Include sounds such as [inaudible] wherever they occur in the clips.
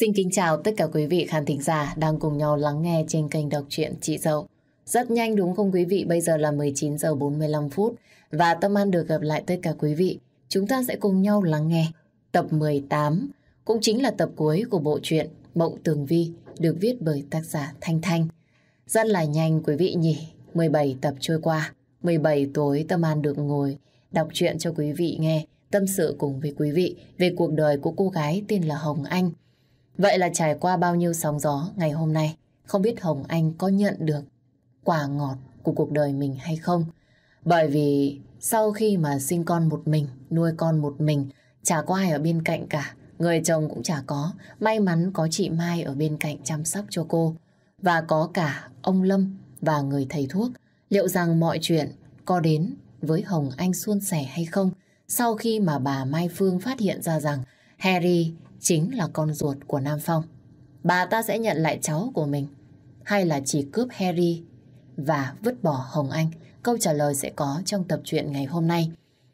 Xin kính chào tất cả quý vị khán thính giả đang cùng nhau lắng nghe trên kênh đọc truyện Chị Dậu. Rất nhanh đúng không quý vị? Bây giờ là 19 giờ 45 phút và Tâm An được gặp lại tất cả quý vị. Chúng ta sẽ cùng nhau lắng nghe tập 18, cũng chính là tập cuối của bộ truyện Mộng Tường Vi được viết bởi tác giả Thanh Thanh. Rất là nhanh quý vị nhỉ, 17 tập trôi qua, 17 tối Tâm An được ngồi đọc truyện cho quý vị nghe, tâm sự cùng với quý vị về cuộc đời của cô gái tên là Hồng Anh. Vậy là trải qua bao nhiêu sóng gió ngày hôm nay, không biết Hồng Anh có nhận được quả ngọt của cuộc đời mình hay không. Bởi vì sau khi mà sinh con một mình, nuôi con một mình, chả có ai ở bên cạnh cả, người chồng cũng chả có, may mắn có chị Mai ở bên cạnh chăm sóc cho cô. Và có cả ông Lâm và người thầy thuốc, liệu rằng mọi chuyện có đến với Hồng Anh suôn sẻ hay không sau khi mà bà Mai Phương phát hiện ra rằng Harry chính là con ruột của Nam Phong. Bà ta sẽ nhận lại cháu của mình hay là chỉ cướp Harry và vứt bỏ Hồng Anh? Câu trả lời sẽ có trong tập truyện ngày hôm nay.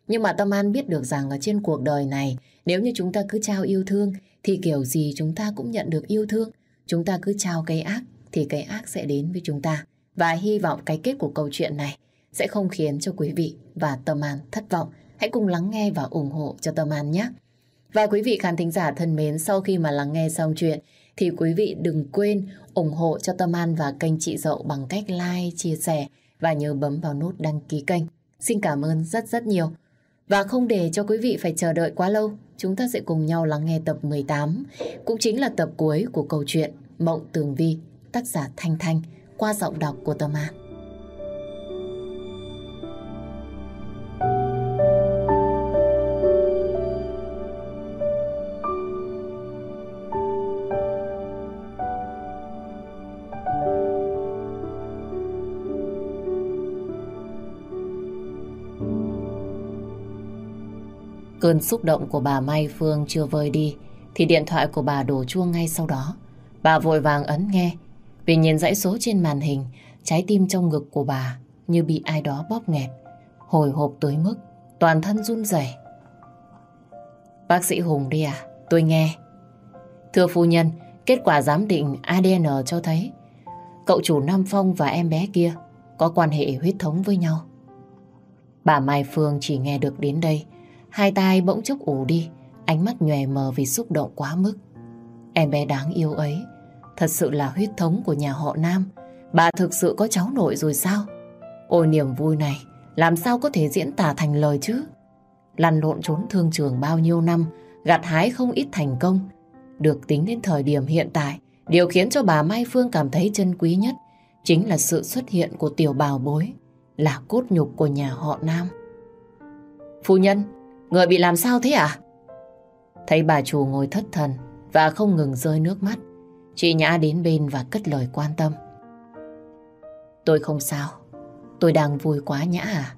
Nhưng mà Tâm An biết được rằng ở trên cuộc đời này, nếu như chúng ta cứ trao yêu thương, thì kiểu gì chúng ta cũng nhận được yêu thương. Chúng ta cứ trao cái ác, thì cái ác sẽ đến với chúng ta. Và hy vọng cái kết của câu chuyện này sẽ không khiến cho quý vị và Tâm An thất vọng. Hãy cùng lắng nghe và ủng hộ cho Tâm An nhé. Và quý vị khán thính giả thân mến, sau khi mà lắng nghe xong chuyện thì quý vị đừng quên ủng hộ cho Tâm An và kênh chị Dậu bằng cách like, chia sẻ và nhớ bấm vào nút đăng ký kênh. Xin cảm ơn rất rất nhiều. Và không để cho quý vị phải chờ đợi quá lâu, chúng ta sẽ cùng nhau lắng nghe tập 18, cũng chính là tập cuối của câu chuyện Mộng Tường Vi, tác giả Thanh Thanh, qua giọng đọc của Tâm An. Cơn xúc động của bà Mai Phương chưa vơi đi thì điện thoại của bà đổ chuông ngay sau đó. Bà vội vàng ấn nghe vì nhìn dãy số trên màn hình trái tim trong ngực của bà như bị ai đó bóp nghẹt hồi hộp tới mức toàn thân run rẩy. Bác sĩ Hùng đi à? Tôi nghe. Thưa phu nhân, kết quả giám định ADN cho thấy cậu chủ Nam Phong và em bé kia có quan hệ huyết thống với nhau. Bà Mai Phương chỉ nghe được đến đây Hai tay bỗng chốc ủ đi, ánh mắt nhòe mờ vì xúc động quá mức. Em bé đáng yêu ấy, thật sự là huyết thống của nhà họ Nam. Bà thực sự có cháu nội rồi sao? Ôi niềm vui này, làm sao có thể diễn tả thành lời chứ? Lăn lộn trốn thương trường bao nhiêu năm, gặt hái không ít thành công. Được tính đến thời điểm hiện tại, điều khiến cho bà Mai Phương cảm thấy chân quý nhất chính là sự xuất hiện của tiểu bào bối, là cốt nhục của nhà họ Nam. Phu nhân, Người bị làm sao thế à? Thấy bà chủ ngồi thất thần và không ngừng rơi nước mắt, chị Nhã đến bên và cất lời quan tâm. Tôi không sao, tôi đang vui quá Nhã à.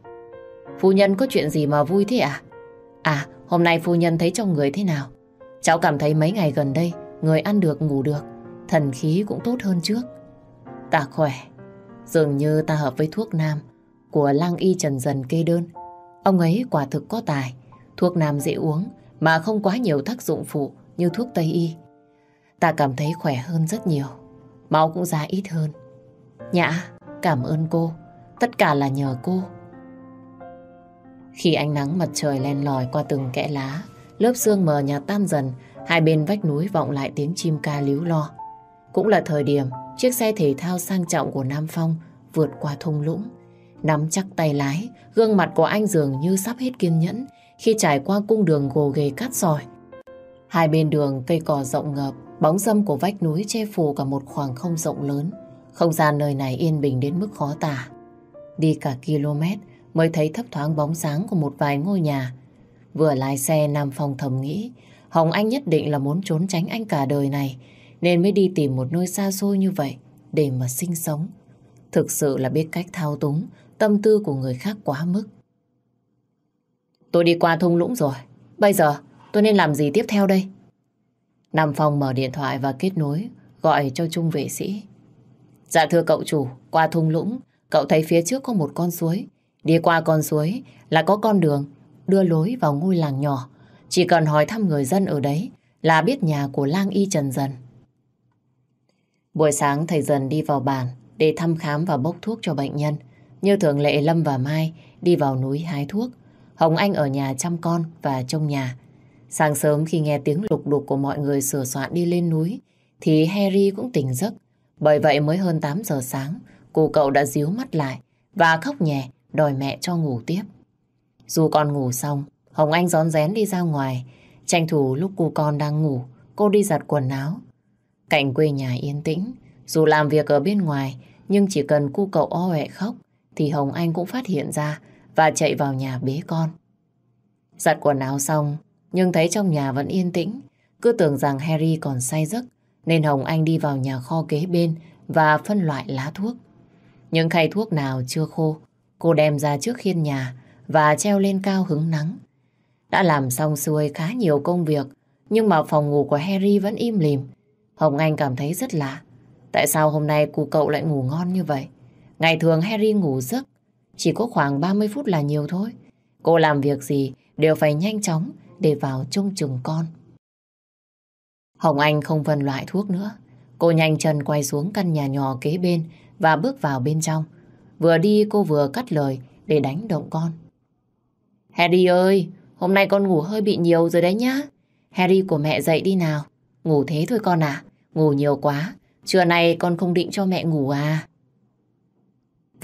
Phu nhân có chuyện gì mà vui thế à? À, hôm nay phu nhân thấy trong người thế nào? Cháu cảm thấy mấy ngày gần đây, người ăn được ngủ được, thần khí cũng tốt hơn trước. Ta khỏe, dường như ta hợp với thuốc nam của lang y trần dần kê đơn. Ông ấy quả thực có tài, Thuốc nam dễ uống mà không quá nhiều tác dụng phụ như thuốc Tây Y. Ta cảm thấy khỏe hơn rất nhiều. Máu cũng ra ít hơn. Nhã, cảm ơn cô. Tất cả là nhờ cô. Khi ánh nắng mặt trời len lỏi qua từng kẽ lá, lớp sương mờ nhạt tan dần, hai bên vách núi vọng lại tiếng chim ca líu lo. Cũng là thời điểm chiếc xe thể thao sang trọng của Nam Phong vượt qua thung lũng. Nắm chắc tay lái, gương mặt của anh dường như sắp hết kiên nhẫn khi trải qua cung đường gồ ghề cát sỏi. Hai bên đường cây cỏ rộng ngập, bóng dâm của vách núi che phủ cả một khoảng không rộng lớn. Không gian nơi này yên bình đến mức khó tả. Đi cả km mới thấy thấp thoáng bóng sáng của một vài ngôi nhà. Vừa lái xe Nam Phong thầm nghĩ, Hồng Anh nhất định là muốn trốn tránh anh cả đời này, nên mới đi tìm một nơi xa xôi như vậy để mà sinh sống. Thực sự là biết cách thao túng tâm tư của người khác quá mức. Tôi đi qua thung lũng rồi. Bây giờ tôi nên làm gì tiếp theo đây? Nam Phong mở điện thoại và kết nối, gọi cho Trung vệ sĩ. Dạ thưa cậu chủ, qua thung lũng, cậu thấy phía trước có một con suối. Đi qua con suối là có con đường đưa lối vào ngôi làng nhỏ. Chỉ cần hỏi thăm người dân ở đấy là biết nhà của lang y Trần Dần. Buổi sáng thầy Dần đi vào bàn để thăm khám và bốc thuốc cho bệnh nhân. Như thường lệ Lâm và Mai đi vào núi hái thuốc. Hồng Anh ở nhà chăm con và trông nhà. Sáng sớm khi nghe tiếng lục đục của mọi người sửa soạn đi lên núi thì Harry cũng tỉnh giấc. Bởi vậy mới hơn 8 giờ sáng cô cậu đã díu mắt lại và khóc nhẹ đòi mẹ cho ngủ tiếp. Dù con ngủ xong, Hồng Anh rón rén đi ra ngoài, tranh thủ lúc cô con đang ngủ, cô đi giặt quần áo. Cạnh quê nhà yên tĩnh, dù làm việc ở bên ngoài, nhưng chỉ cần cu cậu o ẹ khóc, thì Hồng Anh cũng phát hiện ra và chạy vào nhà bế con. Giặt quần áo xong, nhưng thấy trong nhà vẫn yên tĩnh, cứ tưởng rằng Harry còn say giấc, nên Hồng Anh đi vào nhà kho kế bên và phân loại lá thuốc. Những khay thuốc nào chưa khô, cô đem ra trước khiên nhà và treo lên cao hứng nắng. Đã làm xong xuôi khá nhiều công việc, nhưng mà phòng ngủ của Harry vẫn im lìm. Hồng Anh cảm thấy rất lạ. Tại sao hôm nay cụ cậu lại ngủ ngon như vậy? Ngày thường Harry ngủ giấc, chỉ có khoảng 30 phút là nhiều thôi. Cô làm việc gì đều phải nhanh chóng để vào trông chừng con. Hồng Anh không phân loại thuốc nữa. Cô nhanh chân quay xuống căn nhà nhỏ kế bên và bước vào bên trong. Vừa đi cô vừa cắt lời để đánh động con. Harry ơi, hôm nay con ngủ hơi bị nhiều rồi đấy nhá. Harry của mẹ dậy đi nào. Ngủ thế thôi con à, ngủ nhiều quá. Trưa nay con không định cho mẹ ngủ à.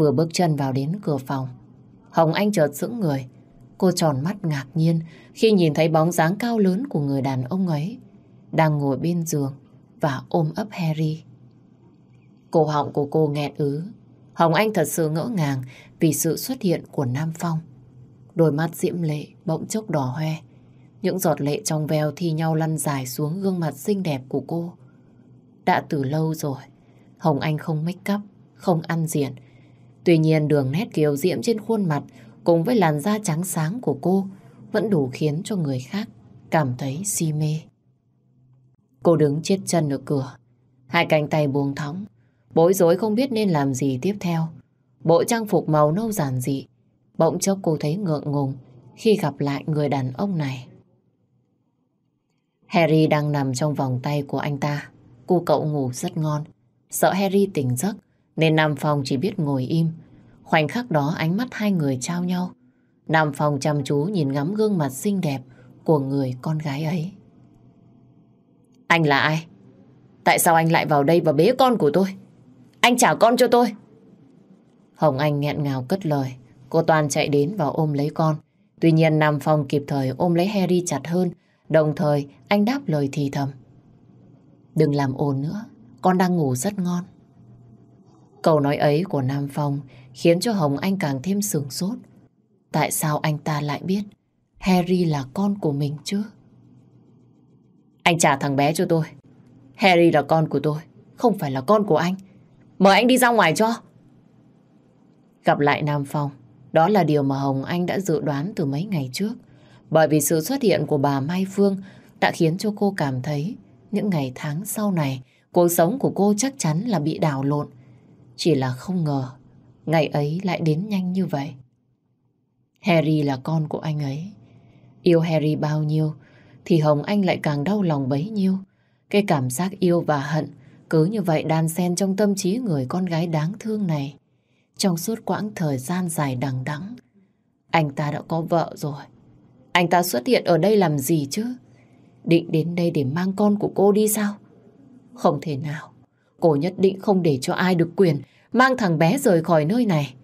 Vừa bước chân vào đến cửa phòng, Hồng Anh chợt sững người. Cô tròn mắt ngạc nhiên khi nhìn thấy bóng dáng cao lớn của người đàn ông ấy đang ngồi bên giường và ôm ấp Harry. Cổ họng của cô nghẹt ứ. Hồng Anh thật sự ngỡ ngàng vì sự xuất hiện của Nam Phong. Đôi mắt diễm lệ bỗng chốc đỏ hoe. Những giọt lệ trong veo thi nhau lăn dài xuống gương mặt xinh đẹp của cô. Đã từ lâu rồi, Hồng Anh không make up, không ăn diện. Tuy nhiên đường nét kiều diễm trên khuôn mặt cùng với làn da trắng sáng của cô vẫn đủ khiến cho người khác cảm thấy si mê. Cô đứng chết chân ở cửa, hai cánh tay buông thõng, bối rối không biết nên làm gì tiếp theo. Bộ trang phục màu nâu giản dị, bỗng chốc cô thấy ngượng ngùng khi gặp lại người đàn ông này. Harry đang nằm trong vòng tay của anh ta. Cô cậu ngủ rất ngon. Sợ Harry tỉnh giấc nên Nam Phong chỉ biết ngồi im. Khoảnh khắc đó ánh mắt hai người trao nhau. Nam Phong chăm chú nhìn ngắm gương mặt xinh đẹp của người con gái ấy. Anh là ai? Tại sao anh lại vào đây và bế con của tôi? Anh trả con cho tôi. Hồng Anh nghẹn ngào cất lời. Cô Toàn chạy đến và ôm lấy con. Tuy nhiên Nam Phong kịp thời ôm lấy Harry chặt hơn. Đồng thời, anh đáp lời thì thầm. Đừng làm ồn nữa. Con đang ngủ rất ngon. Câu nói ấy của Nam Phong khiến cho Hồng Anh càng thêm sửng sốt. Tại sao anh ta lại biết Harry là con của mình chứ? Anh trả thằng bé cho tôi. Harry là con của tôi, không phải là con của anh. Mời anh đi ra ngoài cho. Gặp lại Nam Phong, đó là điều mà Hồng Anh đã dự đoán từ mấy ngày trước. Bởi vì sự xuất hiện của bà Mai Phương đã khiến cho cô cảm thấy những ngày tháng sau này cuộc sống của cô chắc chắn là bị đảo lộn. Chỉ là không ngờ ngày ấy lại đến nhanh như vậy. Harry là con của anh ấy. Yêu Harry bao nhiêu thì Hồng Anh lại càng đau lòng bấy nhiêu. Cái cảm giác yêu và hận cứ như vậy đan xen trong tâm trí người con gái đáng thương này. Trong suốt quãng thời gian dài đằng đẵng, anh ta đã có vợ rồi. Anh ta xuất hiện ở đây làm gì chứ? Định đến đây để mang con của cô đi sao? Không thể nào. Cô nhất định không để cho ai được quyền mang thằng bé rời khỏi nơi này.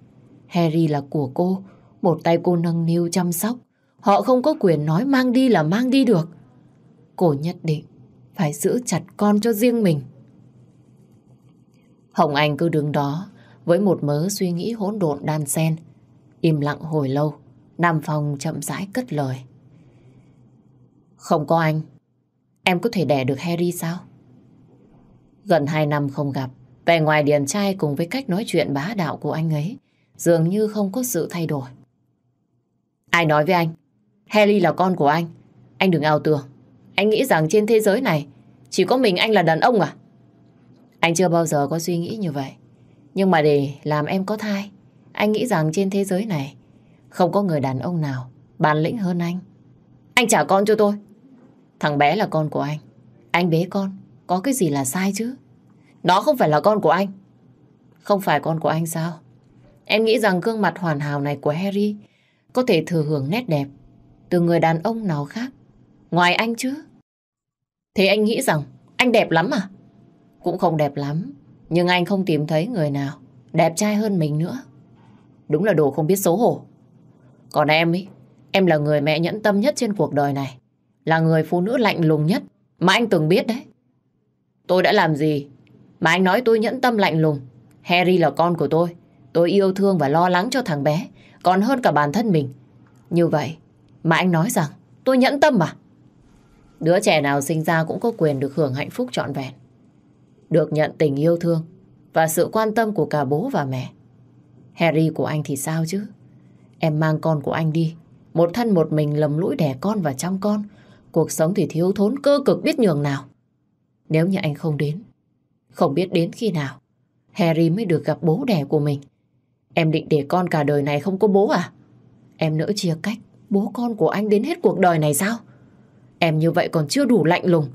Harry là của cô, một tay cô nâng niu chăm sóc. Họ không có quyền nói mang đi là mang đi được. Cô nhất định phải giữ chặt con cho riêng mình. Hồng Anh cứ đứng đó với một mớ suy nghĩ hỗn độn đan xen. Im lặng hồi lâu, Nam Phong chậm rãi cất lời. Không có anh, em có thể đẻ được Harry sao? Gần hai năm không gặp, vẻ ngoài điển trai cùng với cách nói chuyện bá đạo của anh ấy dường như không có sự thay đổi. Ai nói với anh? Harry là con của anh. Anh đừng ảo tưởng. Anh nghĩ rằng trên thế giới này chỉ có mình anh là đàn ông à? Anh chưa bao giờ có suy nghĩ như vậy. Nhưng mà để làm em có thai, anh nghĩ rằng trên thế giới này không có người đàn ông nào bản lĩnh hơn anh. Anh trả con cho tôi. Thằng bé là con của anh. Anh bế con, có cái gì là sai chứ? Nó không phải là con của anh. Không phải con của anh sao? Em nghĩ rằng gương mặt hoàn hảo này của Harry có thể thừa hưởng nét đẹp từ người đàn ông nào khác ngoài anh chứ. Thế anh nghĩ rằng anh đẹp lắm à? Cũng không đẹp lắm, nhưng anh không tìm thấy người nào đẹp trai hơn mình nữa. Đúng là đồ không biết xấu hổ. Còn em ấy, em là người mẹ nhẫn tâm nhất trên cuộc đời này. Là người phụ nữ lạnh lùng nhất mà anh từng biết đấy. Tôi đã làm gì mà anh nói tôi nhẫn tâm lạnh lùng. Harry là con của tôi. Tôi yêu thương và lo lắng cho thằng bé, còn hơn cả bản thân mình. Như vậy, mà anh nói rằng, tôi nhẫn tâm à? Đứa trẻ nào sinh ra cũng có quyền được hưởng hạnh phúc trọn vẹn. Được nhận tình yêu thương và sự quan tâm của cả bố và mẹ. Harry của anh thì sao chứ? Em mang con của anh đi. Một thân một mình lầm lũi đẻ con và chăm con. Cuộc sống thì thiếu thốn cơ cực biết nhường nào. Nếu như anh không đến, không biết đến khi nào, Harry mới được gặp bố đẻ của mình. Em định để con cả đời này không có bố à? Em nỡ chia cách bố con của anh đến hết cuộc đời này sao? Em như vậy còn chưa đủ lạnh lùng,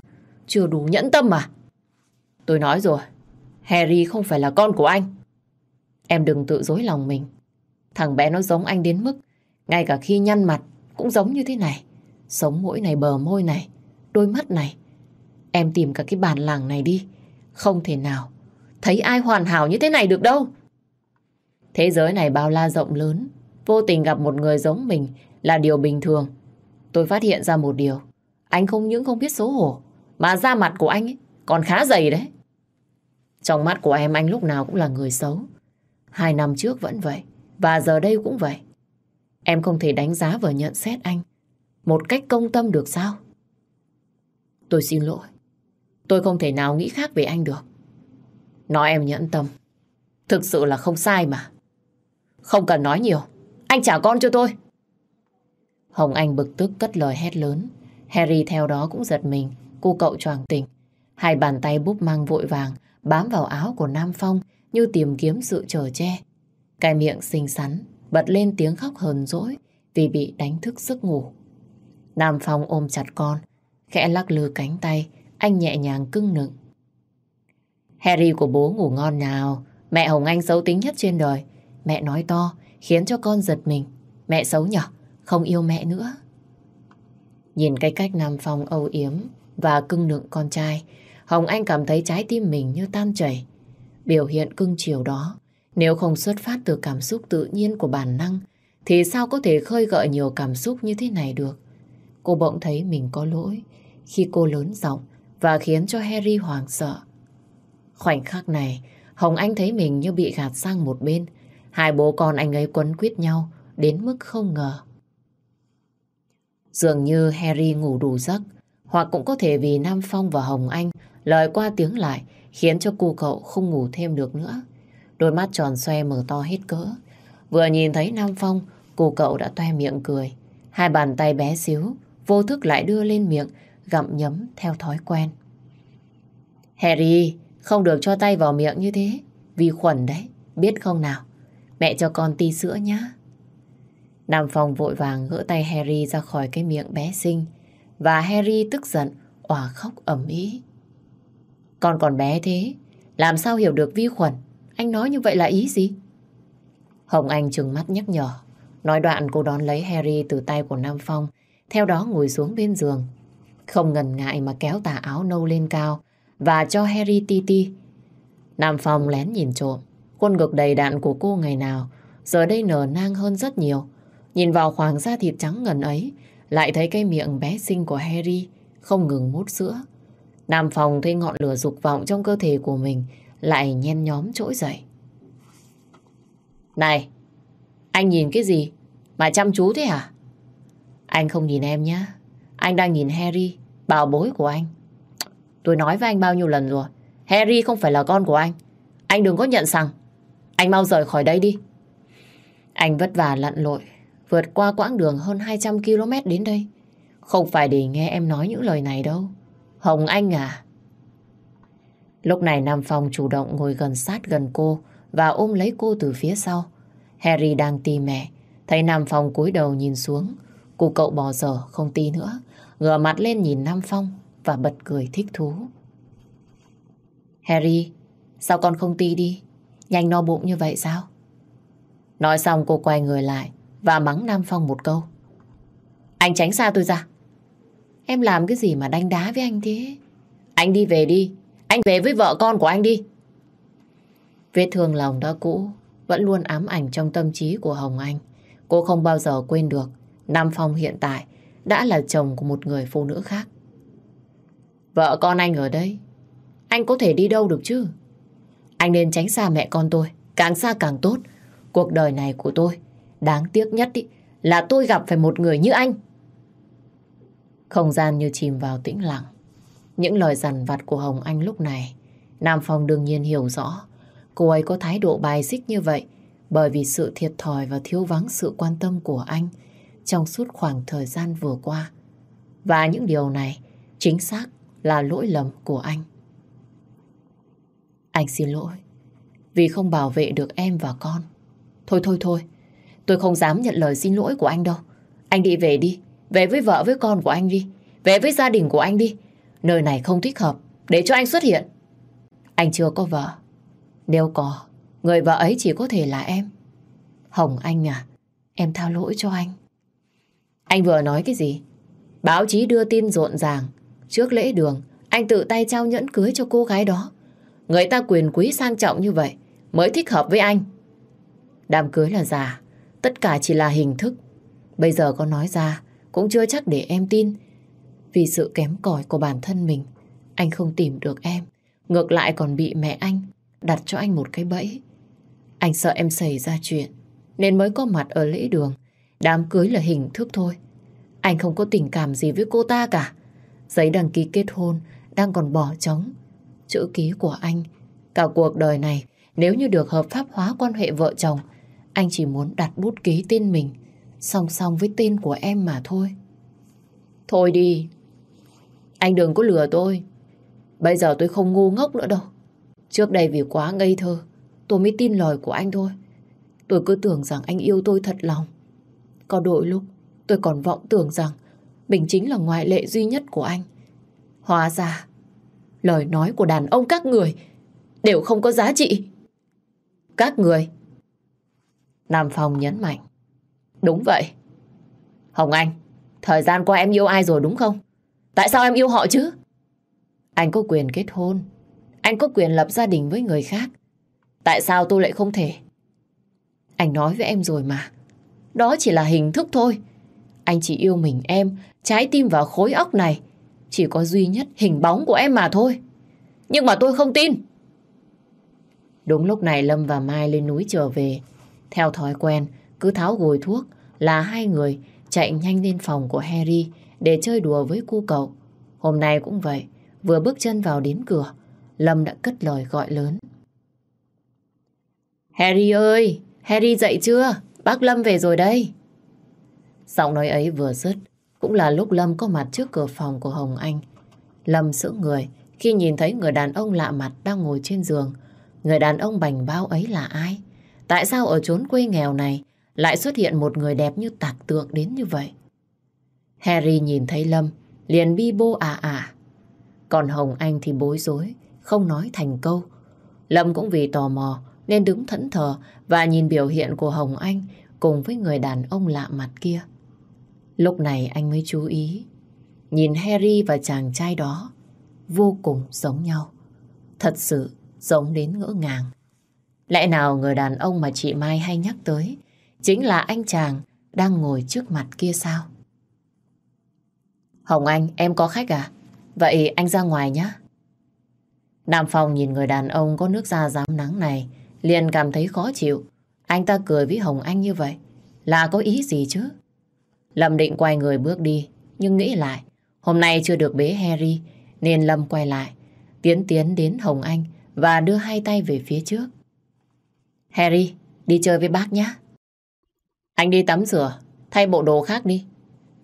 chưa đủ nhẫn tâm à? Tôi nói rồi, Harry không phải là con của anh. Em đừng tự dối lòng mình. Thằng bé nó giống anh đến mức ngay cả khi nhăn mặt cũng giống như thế này. Sống mũi này, bờ môi này, đôi mắt này. Em tìm cả cái bản làng này đi. Không thể nào thấy ai hoàn hảo như thế này được đâu. Thế giới này bao la rộng lớn, vô tình gặp một người giống mình là điều bình thường. Tôi phát hiện ra một điều, anh không những không biết xấu hổ, mà da mặt của anh ấy còn khá dày đấy. Trong mắt của em anh lúc nào cũng là người xấu. Hai năm trước vẫn vậy, và giờ đây cũng vậy. Em không thể đánh giá và nhận xét anh một cách công tâm được sao? Tôi xin lỗi. Tôi không thể nào nghĩ khác về anh được. Nói em nhẫn tâm. Thực sự là không sai mà. Không cần nói nhiều. Anh trả con cho tôi. Hồng Anh bực tức cất lời hét lớn. Harry theo đó cũng giật mình. Cô cậu choàng tỉnh. Hai bàn tay búp mang vội vàng bám vào áo của Nam Phong như tìm kiếm sự trở che. Cái miệng xinh xắn bật lên tiếng khóc hờn dỗi vì bị đánh thức giấc ngủ. Nam Phong ôm chặt con, khẽ lắc lư cánh tay, anh nhẹ nhàng cưng nựng. Harry của bố ngủ ngon nào, mẹ Hồng Anh xấu tính nhất trên đời. Mẹ nói to, khiến cho con giật mình. Mẹ xấu nhở, không yêu mẹ nữa. Nhìn cái cách Nam Phong âu yếm và cưng nựng con trai, Hồng Anh cảm thấy trái tim mình như tan chảy. Biểu hiện cưng chiều đó, nếu không xuất phát từ cảm xúc tự nhiên của bản năng, thì sao có thể khơi gợi nhiều cảm xúc như thế này được? Cô bỗng thấy mình có lỗi khi cô lớn giọng và khiến cho Harry hoảng sợ. Khoảnh khắc này, Hồng Anh thấy mình như bị gạt sang một bên. Hai bố con anh ấy quấn quýt nhau đến mức không ngờ. Dường như Harry ngủ đủ giấc, hoặc cũng có thể vì Nam Phong và Hồng Anh lời qua tiếng lại khiến cho cô cậu không ngủ thêm được nữa. Đôi mắt tròn xoe mở to hết cỡ. Vừa nhìn thấy Nam Phong, cô cậu đã toe miệng cười. Hai bàn tay bé xíu, vô thức lại đưa lên miệng, gặm nhấm theo thói quen. Harry, không được cho tay vào miệng như thế. Vi khuẩn đấy, biết không nào? Mẹ cho con ti sữa nhá. Nam Phong vội vàng gỡ tay Harry ra khỏi cái miệng bé xinh. Và Harry tức giận, òa khóc ầm ĩ. Con còn bé thế, làm sao hiểu được vi khuẩn? Anh nói như vậy là ý gì? Hồng Anh trừng mắt nhắc nhở. Nói đoạn cô đón lấy Harry từ tay của Nam Phong, theo đó ngồi xuống bên giường. Không ngần ngại mà kéo tà áo nâu lên cao và cho Harry ti ti. Nam Phong lén nhìn trộm, khuôn ngực đầy đạn của cô ngày nào, giờ đây nở nang hơn rất nhiều. Nhìn vào khoảng da thịt trắng ngần ấy, lại thấy cái miệng bé xinh của Harry không ngừng mút sữa. Nam Phong thấy ngọn lửa dục vọng trong cơ thể của mình lại nhen nhóm trỗi dậy. Này, anh nhìn cái gì mà chăm chú thế hả? Anh không nhìn em nhá. Anh đang nhìn Harry, bảo bối của anh. Tôi nói với anh bao nhiêu lần rồi. Harry không phải là con của anh. Anh đừng có nhận rằng. Anh mau rời khỏi đây đi. Anh vất vả lặn lội, vượt qua quãng đường hơn 200 km đến đây. Không phải để nghe em nói những lời này đâu. Hồng Anh à? Lúc này Nam Phong chủ động ngồi gần sát gần cô và ôm lấy cô từ phía sau. Harry đang tì mẹ, thấy Nam Phong cúi đầu nhìn xuống. Cô cậu bò dở không ti nữa, ngửa mặt lên nhìn Nam Phong, và bật cười thích thú. Harry, sao con không ti đi? Nhanh no bụng như vậy sao? Nói xong cô quay người lại và mắng Nam Phong một câu. Anh tránh xa tôi ra. Em làm cái gì mà đánh đá với anh thế? Anh đi về đi. Anh về với vợ con của anh đi. Vết thương lòng đã cũ vẫn luôn ám ảnh trong tâm trí của Hồng Anh. Cô không bao giờ quên được Nam Phong hiện tại đã là chồng của một người phụ nữ khác. Vợ con anh ở đây, anh có thể đi đâu được chứ? Anh nên tránh xa mẹ con tôi, càng xa càng tốt. Cuộc đời này của tôi, đáng tiếc nhất ý, là tôi gặp phải một người như anh. Không gian như chìm vào tĩnh lặng. Những lời dằn vặt của Hồng Anh lúc này, Nam Phong đương nhiên hiểu rõ. Cô ấy có thái độ bài xích như vậy bởi vì sự thiệt thòi và thiếu vắng sự quan tâm của anh trong suốt khoảng thời gian vừa qua. Và những điều này chính xác là lỗi lầm của anh. Anh xin lỗi vì không bảo vệ được em và con. Thôi thôi thôi, tôi không dám nhận lời xin lỗi của anh đâu. Anh đi về đi, về với vợ với con của anh đi, về với gia đình của anh đi. Nơi này không thích hợp để cho anh xuất hiện. Anh chưa có vợ. Nếu có, người vợ ấy chỉ có thể là em. Hồng Anh à, em tha lỗi cho anh. Anh vừa nói cái gì? Báo chí đưa tin rộn ràng. Trước lễ đường, anh tự tay trao nhẫn cưới cho cô gái đó. Người ta quyền quý sang trọng như vậy mới thích hợp với anh. Đám cưới là giả, tất cả chỉ là hình thức. Bây giờ có nói ra cũng chưa chắc để em tin. Vì sự kém cỏi của bản thân mình, anh không tìm được em. Ngược lại còn bị mẹ anh đặt cho anh một cái bẫy. Anh sợ em xảy ra chuyện, nên mới có mặt ở lễ đường. Đám cưới là hình thức thôi. Anh không có tình cảm gì với cô ta cả. Giấy đăng ký kết hôn đang còn bỏ trống. Chữ ký của anh, cả cuộc đời này, nếu như được hợp pháp hóa quan hệ vợ chồng, anh chỉ muốn đặt bút ký tên mình song song với tên của em mà thôi. Thôi đi, anh đừng có lừa tôi. Bây giờ tôi không ngu ngốc nữa đâu. Trước đây vì quá ngây thơ, tôi mới tin lời của anh thôi. Tôi cứ tưởng rằng anh yêu tôi thật lòng. Có đôi lúc, tôi còn vọng tưởng rằng mình chính là ngoại lệ duy nhất của anh. Hóa ra, lời nói của đàn ông các người đều không có giá trị. Các người. Nam Phong nhấn mạnh. Đúng vậy. Hồng Anh, thời gian qua em yêu ai rồi đúng không? Tại sao em yêu họ chứ? Anh có quyền kết hôn. Anh có quyền lập gia đình với người khác. Tại sao tôi lại không thể? Anh nói với em rồi mà. Đó chỉ là hình thức thôi. Anh chỉ yêu mình em, trái tim và khối óc này. Chỉ có duy nhất hình bóng của em mà thôi. Nhưng mà tôi không tin. Đúng lúc này Lâm và Mai lên núi trở về. Theo thói quen, cứ tháo gồi thuốc là hai người chạy nhanh lên phòng của Harry để chơi đùa với cu cậu. Hôm nay cũng vậy, vừa bước chân vào đến cửa, Lâm đã cất lời gọi lớn. Harry ơi, Harry dậy chưa? Bác Lâm về rồi đây. Giọng nói ấy vừa dứt, cũng là lúc Lâm có mặt trước cửa phòng của Hồng Anh. Lâm sững người khi nhìn thấy người đàn ông lạ mặt đang ngồi trên giường. Người đàn ông bành bao ấy là ai? Tại sao ở chốn quê nghèo này lại xuất hiện một người đẹp như tạc tượng đến như vậy? Harry nhìn thấy Lâm, liền bi bô à à. Còn Hồng Anh thì bối rối, không nói thành câu. Lâm cũng vì tò mò nên đứng thẫn thờ và nhìn biểu hiện của Hồng Anh cùng với người đàn ông lạ mặt kia. Lúc này anh mới chú ý, nhìn Harry và chàng trai đó vô cùng giống nhau. Thật sự giống đến ngỡ ngàng. Lẽ nào người đàn ông mà chị Mai hay nhắc tới chính là anh chàng đang ngồi trước mặt kia sao? Hồng Anh, em có khách à? Vậy anh ra ngoài nhé. Nam Phong nhìn người đàn ông có nước da dám nắng này liền cảm thấy khó chịu. Anh ta cười với Hồng Anh như vậy là có ý gì chứ? Lâm định quay người bước đi nhưng nghĩ lại hôm nay chưa được bế Harry nên Lâm quay lại tiến tiến đến Hồng Anh và đưa hai tay về phía trước. Harry, đi chơi với bác nhé. Anh đi tắm rửa, thay bộ đồ khác đi.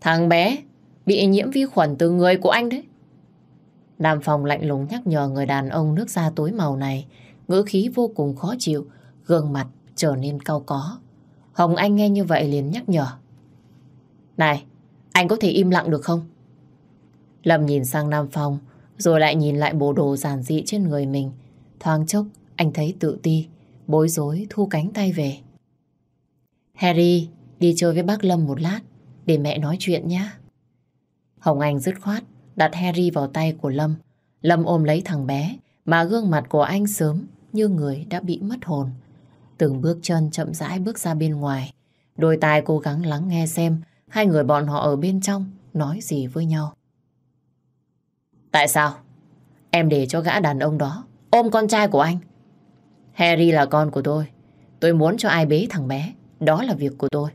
Thằng bé bị nhiễm vi khuẩn từ người của anh đấy. Đàm phòng lạnh lùng nhắc nhở người đàn ông nước da tối màu này, ngữ khí vô cùng khó chịu, gương mặt trở nên cau có. Hồng Anh nghe như vậy liền nhắc nhở. Này, anh có thể im lặng được không? Lâm nhìn sang Nam Phong, rồi lại nhìn lại bộ đồ giản dị trên người mình. Thoáng chốc, anh thấy tự ti, bối rối thu cánh tay về. Harry, đi chơi với bác Lâm một lát, để mẹ nói chuyện nhé. Hồng Anh dứt khoát, đặt Harry vào tay của Lâm. Lâm ôm lấy thằng bé, mà gương mặt của anh sớm như người đã bị mất hồn. Từng bước chân chậm rãi bước ra bên ngoài. Đôi tai cố gắng lắng nghe xem hai người bọn họ ở bên trong nói gì với nhau. Tại sao? Em để cho gã đàn ông đó ôm con trai của anh. Harry là con của tôi. Tôi muốn cho ai bế thằng bé. Đó là việc của tôi.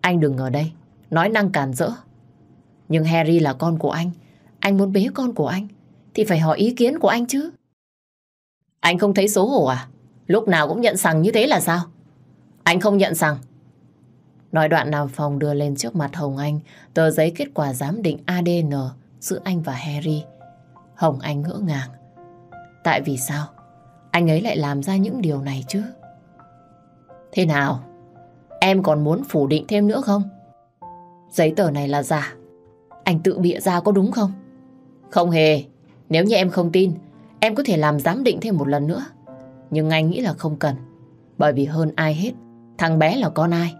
Anh đừng ở đây. Nói năng cản rỡ. Nhưng Harry là con của anh. Anh muốn bế con của anh. Thì phải hỏi ý kiến của anh chứ. Anh không thấy xấu hổ à? Lúc nào cũng nhận rằng như thế là sao? Anh không nhận rằng. Nói đoạn Nam Phong đưa lên trước mặt Hồng Anh tờ giấy kết quả giám định ADN giữa anh và Harry. Hồng Anh ngỡ ngàng. Tại vì sao? Anh ấy lại làm ra những điều này chứ? Thế nào? Em còn muốn phủ định thêm nữa không? Giấy tờ này là giả. Anh tự bịa ra có đúng không? Không hề. Nếu như em không tin, em có thể làm giám định thêm một lần nữa. Nhưng anh nghĩ là không cần. Bởi vì hơn ai hết, thằng bé là con ai.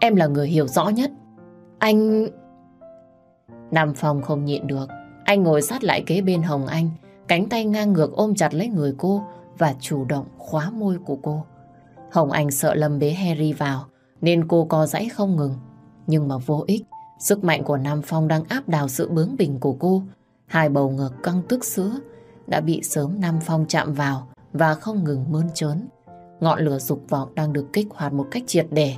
Em là người hiểu rõ nhất. Anh... Nam Phong không nhịn được. Anh ngồi sát lại kế bên Hồng Anh, cánh tay ngang ngược ôm chặt lấy người cô và chủ động khóa môi của cô. Hồng Anh sợ Lâm bế Harry vào, nên cô co rãy không ngừng. Nhưng mà vô ích, sức mạnh của Nam Phong đang áp đảo sự bướng bỉnh của cô. Hai bầu ngực căng tức sữa đã bị sớm Nam Phong chạm vào và không ngừng mơn trớn. Ngọn lửa dục vọng đang được kích hoạt một cách triệt để.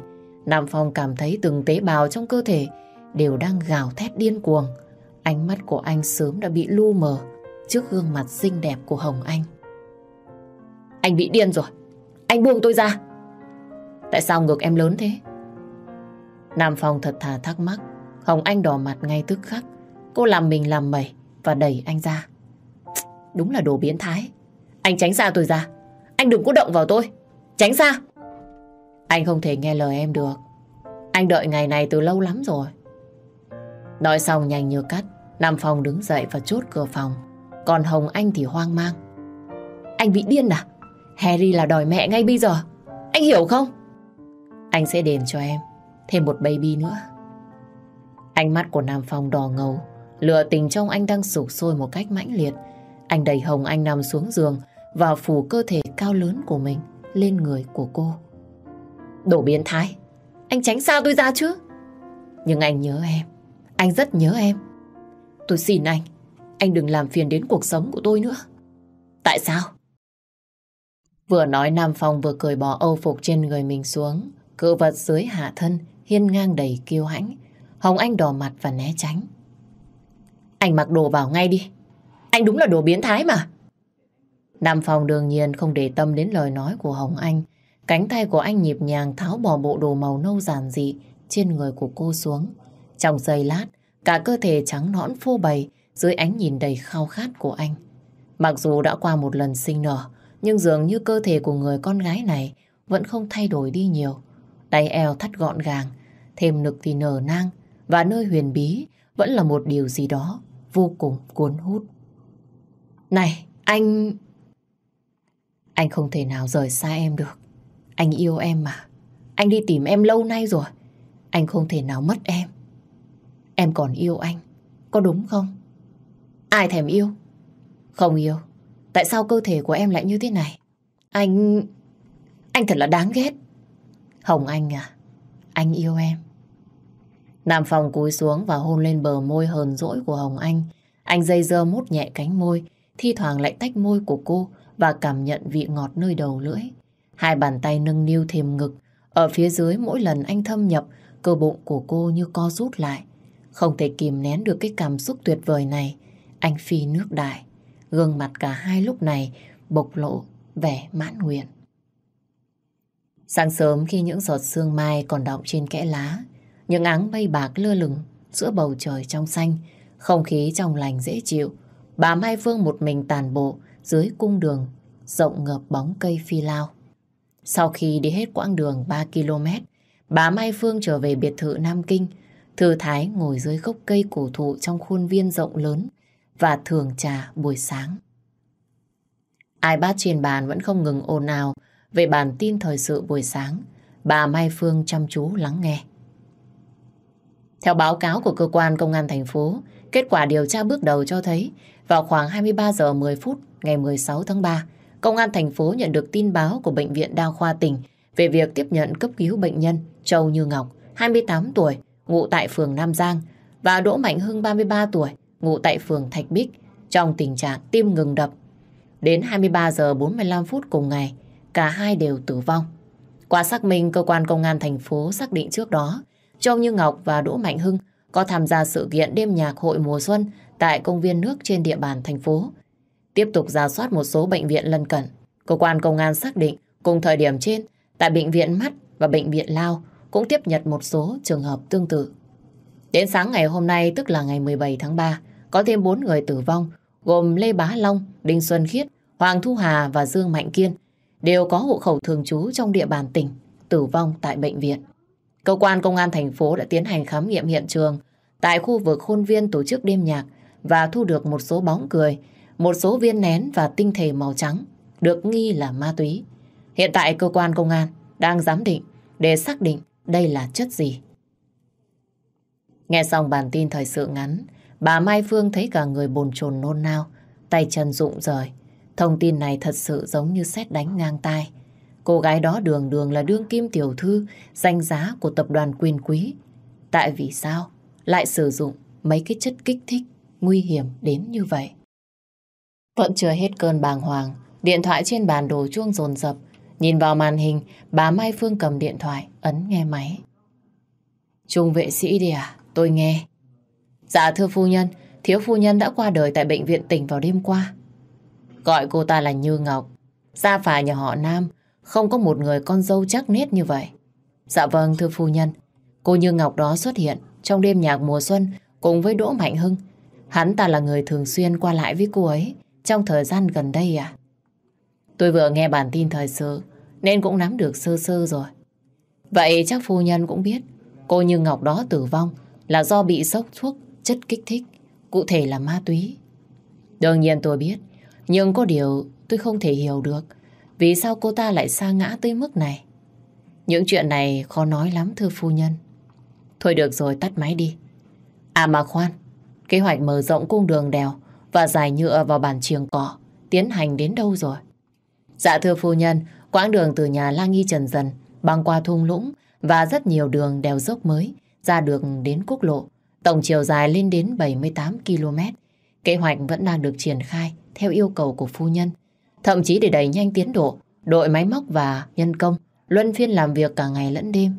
Nam Phong cảm thấy từng tế bào trong cơ thể đều đang gào thét điên cuồng. Ánh mắt của anh sớm đã bị lu mờ trước gương mặt xinh đẹp của Hồng Anh. Anh bị điên rồi. Anh buông tôi ra. Tại sao ngược em lớn thế? Nam Phong thật thà thắc mắc. Hồng Anh đỏ mặt ngay tức khắc. Cô làm mình làm mẩy và đẩy anh ra. Đúng là đồ biến thái. Anh tránh xa tôi ra. Anh đừng có động vào tôi. Tránh xa. Anh không thể nghe lời em được. Anh đợi ngày này từ lâu lắm rồi. Nói xong nhanh như cắt, Nam Phong đứng dậy và chốt cửa phòng. Còn Hồng Anh thì hoang mang. Anh bị điên à? Harry là đòi mẹ ngay bây giờ. Anh hiểu không? Anh sẽ đền cho em thêm một baby nữa. Ánh mắt của Nam Phong đỏ ngầu, lửa tình trong anh đang sụp sôi một cách mãnh liệt. Anh đẩy Hồng Anh nằm xuống giường và phủ cơ thể cao lớn của mình lên người của cô. Đổ biến thái, anh tránh xa tôi ra chứ. Nhưng anh nhớ em, anh rất nhớ em. Tôi xin anh, anh đừng làm phiền đến cuộc sống của tôi nữa. Tại sao? Vừa nói Nam Phong vừa cười bỏ âu phục trên người mình xuống. Cự vật dưới hạ thân, hiên ngang đầy kiêu hãnh. Hồng Anh đỏ mặt và né tránh. Anh mặc đồ vào ngay đi. Anh đúng là đồ biến thái mà. Nam Phong đương nhiên không để tâm đến lời nói của Hồng Anh. Cánh tay của anh nhịp nhàng tháo bỏ bộ đồ màu nâu giản dị trên người của cô xuống. Trong giây lát, cả cơ thể trắng nõn phô bày dưới ánh nhìn đầy khao khát của anh. Mặc dù đã qua một lần sinh nở, nhưng dường như cơ thể của người con gái này vẫn không thay đổi đi nhiều. Đáy eo thắt gọn gàng, thêm nực thì nở nang, và nơi huyền bí vẫn là một điều gì đó vô cùng cuốn hút. Này, anh... Anh không thể nào rời xa em được. Anh yêu em mà. Anh đi tìm em lâu nay rồi. Anh không thể nào mất em. Em còn yêu anh. Có đúng không? Ai thèm yêu? Không yêu. Tại sao cơ thể của em lại như thế này? Anh... Anh thật là đáng ghét. Hồng Anh à, anh yêu em. Nam Phong cúi xuống và hôn lên bờ môi hờn dỗi của Hồng Anh. Anh dây dơ mút nhẹ cánh môi, thi thoảng lại tách môi của cô và cảm nhận vị ngọt nơi đầu lưỡi. Hai bàn tay nâng niu thêm ngực. Ở phía dưới mỗi lần anh thâm nhập, cơ bụng của cô như co rút lại. Không thể kìm nén được cái cảm xúc tuyệt vời này. Anh phi nước đại. Gương mặt cả hai lúc này bộc lộ vẻ mãn nguyện. Sáng sớm khi những giọt sương mai còn đọng trên kẽ lá, những áng bay bạc lơ lửng giữa bầu trời trong xanh, không khí trong lành dễ chịu. Bà Mai Phương một mình tàn bộ dưới cung đường rộng ngập bóng cây phi lao. Sau khi đi hết quãng đường 3 km, bà Mai Phương trở về biệt thự Nam Kinh. Thư Thái ngồi dưới gốc cây cổ thụ trong khuôn viên rộng lớn và thường trà buổi sáng. Ai bát trên bàn vẫn không ngừng ồn ào về bản tin thời sự buổi sáng. Bà Mai Phương chăm chú lắng nghe. Theo báo cáo của cơ quan công an thành phố, kết quả điều tra bước đầu cho thấy vào khoảng 23 giờ 10 phút ngày 16 tháng 3, công an thành phố nhận được tin báo của Bệnh viện Đa khoa tỉnh về việc tiếp nhận cấp cứu bệnh nhân Châu Như Ngọc, 28 tuổi, ngụ tại phường Nam Giang và Đỗ Mạnh Hưng, 33 tuổi, ngụ tại phường Thạch Bích, trong tình trạng tim ngừng đập. Đến 23 giờ 45 phút cùng ngày, cả hai đều tử vong. Qua xác minh, cơ quan công an thành phố xác định trước đó, Châu Như Ngọc và Đỗ Mạnh Hưng có tham gia sự kiện đêm nhạc hội mùa xuân tại công viên nước trên địa bàn thành phố. Tiếp tục ra soát một số bệnh viện lân cận. Cơ quan công an xác định cùng thời điểm trên, tại bệnh viện Mắt và bệnh viện Lao cũng tiếp nhận một số trường hợp tương tự. Đến sáng ngày hôm nay, tức là ngày 17 tháng 3, có thêm 4 người tử vong, gồm Lê Bá Long, Đinh Xuân Khiết, Hoàng Thu Hà và Dương Mạnh Kiên, đều có hộ khẩu thường trú trong địa bàn tỉnh, tử vong tại bệnh viện. Cơ quan công an thành phố đã tiến hành khám nghiệm hiện trường tại khu vực khuôn viên tổ chức đêm nhạc và thu được một số bóng cười, một số viên nén và tinh thể màu trắng được nghi là ma túy. Hiện tại cơ quan công an đang giám định để xác định đây là chất gì. Nghe xong bản tin thời sự ngắn, bà Mai Phương thấy cả người bồn chồn nôn nao, tay chân rụng rời. Thông tin này thật sự giống như xét đánh ngang tai. Cô gái đó đường đường là đương kim tiểu thư, danh giá của tập đoàn quyền quý. Tại vì sao lại sử dụng mấy cái chất kích thích nguy hiểm đến như vậy? Vẫn chưa hết cơn bàng hoàng, điện thoại trên bàn đồ chuông rồn rập. Nhìn vào màn hình, bà Mai Phương cầm điện thoại, ấn nghe máy. Trung vệ sĩ đi à? Tôi nghe. Dạ thưa phu nhân, thiếu phu nhân đã qua đời tại bệnh viện tỉnh vào đêm qua. Gọi cô ta là Như Ngọc. Gia phả nhà họ Nam không có một người con dâu chắc nết như vậy. Dạ vâng thưa phu nhân. Cô Như Ngọc đó xuất hiện trong đêm nhạc mùa xuân cùng với Đỗ Mạnh Hưng. Hắn ta là người thường xuyên qua lại với cô ấy trong thời gian gần đây à? Tôi vừa nghe bản tin thời sự nên cũng nắm được sơ sơ rồi. Vậy chắc phu nhân cũng biết cô Như Ngọc đó tử vong là do bị sốc thuốc chất kích thích, cụ thể là ma túy. Đương nhiên tôi biết, nhưng có điều tôi không thể hiểu được vì sao cô ta lại sa ngã tới mức này. Những chuyện này khó nói lắm thưa phu nhân. Thôi được rồi tắt máy đi. À mà khoan, kế hoạch mở rộng cung đường đèo và giải nhựa vào bản trường cỏ tiến hành đến đâu rồi? Dạ thưa phu nhân, quãng đường từ nhà La Nghi Trần Dần băng qua thung lũng và rất nhiều đường đèo dốc mới ra được đến quốc lộ. Tổng chiều dài lên đến 78 km. Kế hoạch vẫn đang được triển khai theo yêu cầu của phu nhân. Thậm chí để đẩy nhanh tiến độ, đội máy móc và nhân công luân phiên làm việc cả ngày lẫn đêm.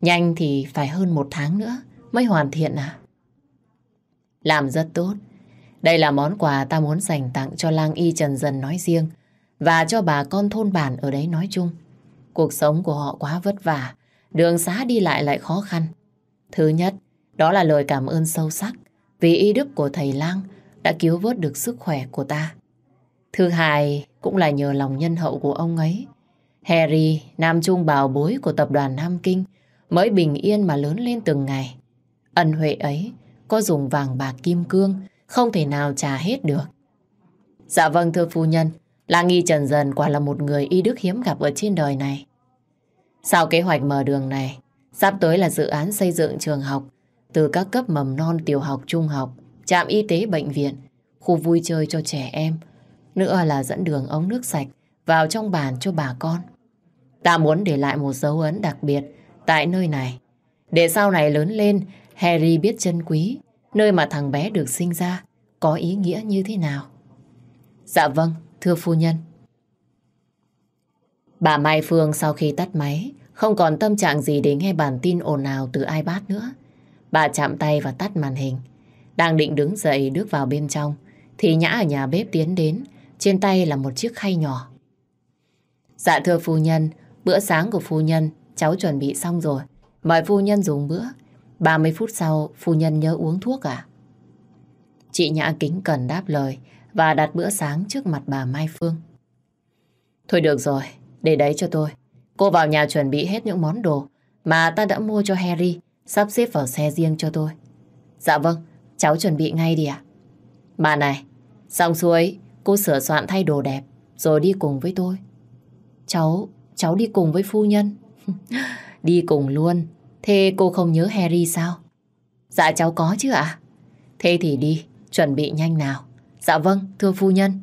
Nhanh thì phải hơn một tháng nữa mới hoàn thiện à. Làm rất tốt. Đây là món quà ta muốn dành tặng cho lang y Trần Dần nói riêng và cho bà con thôn bản ở đấy nói chung. Cuộc sống của họ quá vất vả, đường xá đi lại lại khó khăn. Thứ nhất, đó là lời cảm ơn sâu sắc vì y đức của thầy lang đã cứu vớt được sức khỏe của ta. Thứ hai, cũng là nhờ lòng nhân hậu của ông ấy. Harry, nam trung bào bối của tập đoàn Nam Kinh, mới bình yên mà lớn lên từng ngày. Ân huệ ấy có dùng vàng bạc kim cương, không thể nào trả hết được. Dạ vâng thưa phu nhân, là Nghi Trần Dần quả là một người y đức hiếm gặp ở trên đời này. Sau kế hoạch mở đường này, sắp tới là dự án xây dựng trường học từ các cấp mầm non, tiểu học, trung học, trạm y tế, bệnh viện, khu vui chơi cho trẻ em, nữa là dẫn đường ống nước sạch vào trong bản cho bà con. Ta muốn để lại một dấu ấn đặc biệt tại nơi này, để sau này lớn lên Harry biết chân quý nơi mà thằng bé được sinh ra có ý nghĩa như thế nào. Dạ vâng, thưa phu nhân. Bà Mai Phương sau khi tắt máy không còn tâm trạng gì để nghe bản tin ồn ào từ ai bát nữa. Bà chạm tay và tắt màn hình. Đang định đứng dậy bước vào bên trong thì Nhã ở nhà bếp tiến đến trên tay là một chiếc khay nhỏ. Dạ thưa phu nhân, bữa sáng của phu nhân cháu chuẩn bị xong rồi. Mời phu nhân dùng bữa. 30 phút sau phu nhân nhớ uống thuốc à? Chị Nhã kính cần đáp lời và đặt bữa sáng trước mặt bà Mai Phương. Thôi được rồi, để đấy cho tôi. Cô vào nhà chuẩn bị hết những món đồ mà ta đã mua cho Harry sắp xếp vào xe riêng cho tôi. Dạ vâng, cháu chuẩn bị ngay đi ạ. Bà này, xong xuôi, cô sửa soạn thay đồ đẹp, rồi đi cùng với tôi. Cháu, cháu đi cùng với phu nhân. [laughs] đi cùng luôn, thế cô không nhớ Harry sao? Dạ cháu có chứ ạ. Thế thì đi, chuẩn bị nhanh nào. Dạ vâng, thưa phu nhân.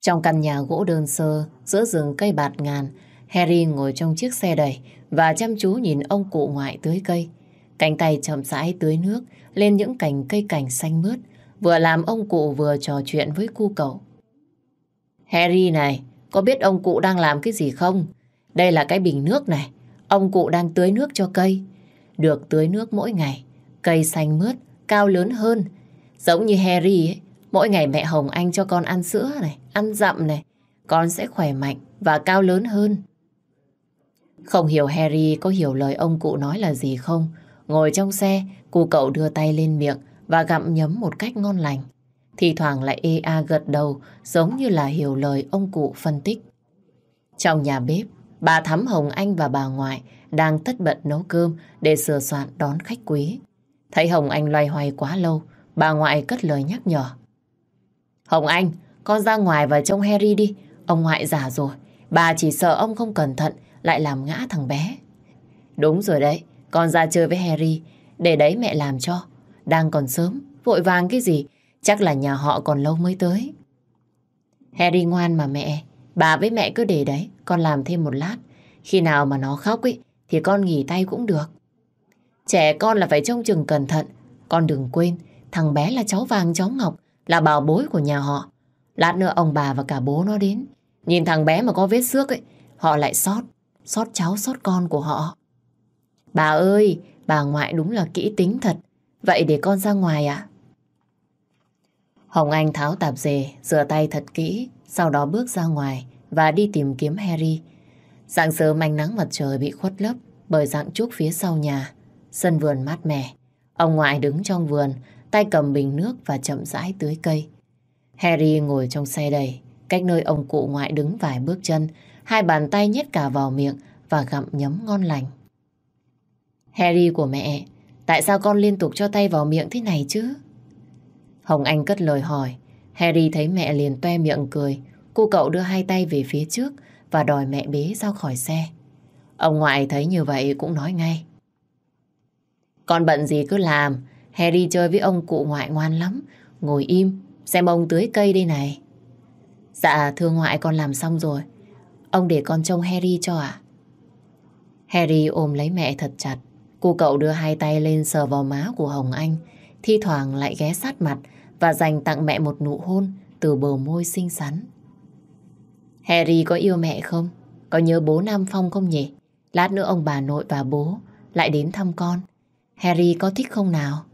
Trong căn nhà gỗ đơn sơ, giữa rừng cây bạt ngàn, Harry ngồi trong chiếc xe đẩy và chăm chú nhìn ông cụ ngoại tưới cây. Cánh tay chậm rãi tưới nước lên những cành cây cảnh xanh mướt, vừa làm ông cụ vừa trò chuyện với cu cậu. Harry này, có biết ông cụ đang làm cái gì không? Đây là cái bình nước này, ông cụ đang tưới nước cho cây. Được tưới nước mỗi ngày, cây xanh mướt, cao lớn hơn. Giống như Harry ấy, mỗi ngày mẹ Hồng Anh cho con ăn sữa này, ăn dặm này, con sẽ khỏe mạnh và cao lớn hơn. Không hiểu Harry có hiểu lời ông cụ nói là gì không. Ngồi trong xe, cụ cậu đưa tay lên miệng và gặm nhấm một cách ngon lành. Thì thoảng lại ê a gật đầu giống như là hiểu lời ông cụ phân tích. Trong nhà bếp, bà Thắm Hồng Anh và bà ngoại đang tất bật nấu cơm để sửa soạn đón khách quý. Thấy Hồng Anh loay hoay quá lâu, bà ngoại cất lời nhắc nhở. Hồng Anh, con ra ngoài và trông Harry đi, ông ngoại già rồi. Bà chỉ sợ ông không cẩn thận lại làm ngã thằng bé. Đúng rồi đấy, con ra chơi với Harry, để đấy mẹ làm cho. Đang còn sớm, vội vàng cái gì, chắc là nhà họ còn lâu mới tới. Harry ngoan mà mẹ, bà với mẹ cứ để đấy, con làm thêm một lát. Khi nào mà nó khóc ấy, thì con nghỉ tay cũng được. Trẻ con là phải trông chừng cẩn thận, con đừng quên, thằng bé là cháu vàng cháu ngọc, là bảo bối của nhà họ. Lát nữa ông bà và cả bố nó đến, nhìn thằng bé mà có vết xước ấy, họ lại sót. Xót cháu xót con của họ. Bà ơi, bà ngoại đúng là kỹ tính thật. Vậy để con ra ngoài ạ. Hồng Anh tháo tạp dề, rửa tay thật kỹ, sau đó bước ra ngoài và đi tìm kiếm Harry. Sáng sớm ánh nắng mặt trời bị khuất lấp bởi dạng trúc phía sau nhà. Sân vườn mát mẻ. Ông ngoại đứng trong vườn, tay cầm bình nước và chậm rãi tưới cây. Harry ngồi trong xe đầy, cách nơi ông cụ ngoại đứng vài bước chân, hai bàn tay nhét cả vào miệng và gặm nhấm ngon lành. Harry của mẹ, tại sao con liên tục cho tay vào miệng thế này chứ? Hồng Anh cất lời hỏi. Harry thấy mẹ liền toe miệng cười. Cô cậu đưa hai tay về phía trước và đòi mẹ bế ra khỏi xe. Ông ngoại thấy như vậy cũng nói ngay. Con bận gì cứ làm. Harry chơi với ông cụ ngoại ngoan lắm. Ngồi im, xem ông tưới cây đây này. Dạ, thưa ngoại con làm xong rồi. Ông để con trông Harry cho ạ. Harry ôm lấy mẹ thật chặt. Cô cậu đưa hai tay lên sờ vào má của Hồng Anh. Thi thoảng lại ghé sát mặt và dành tặng mẹ một nụ hôn từ bờ môi xinh xắn. Harry có yêu mẹ không? Có nhớ bố Nam Phong không nhỉ? Lát nữa ông bà nội và bố lại đến thăm con. Harry có thích không nào?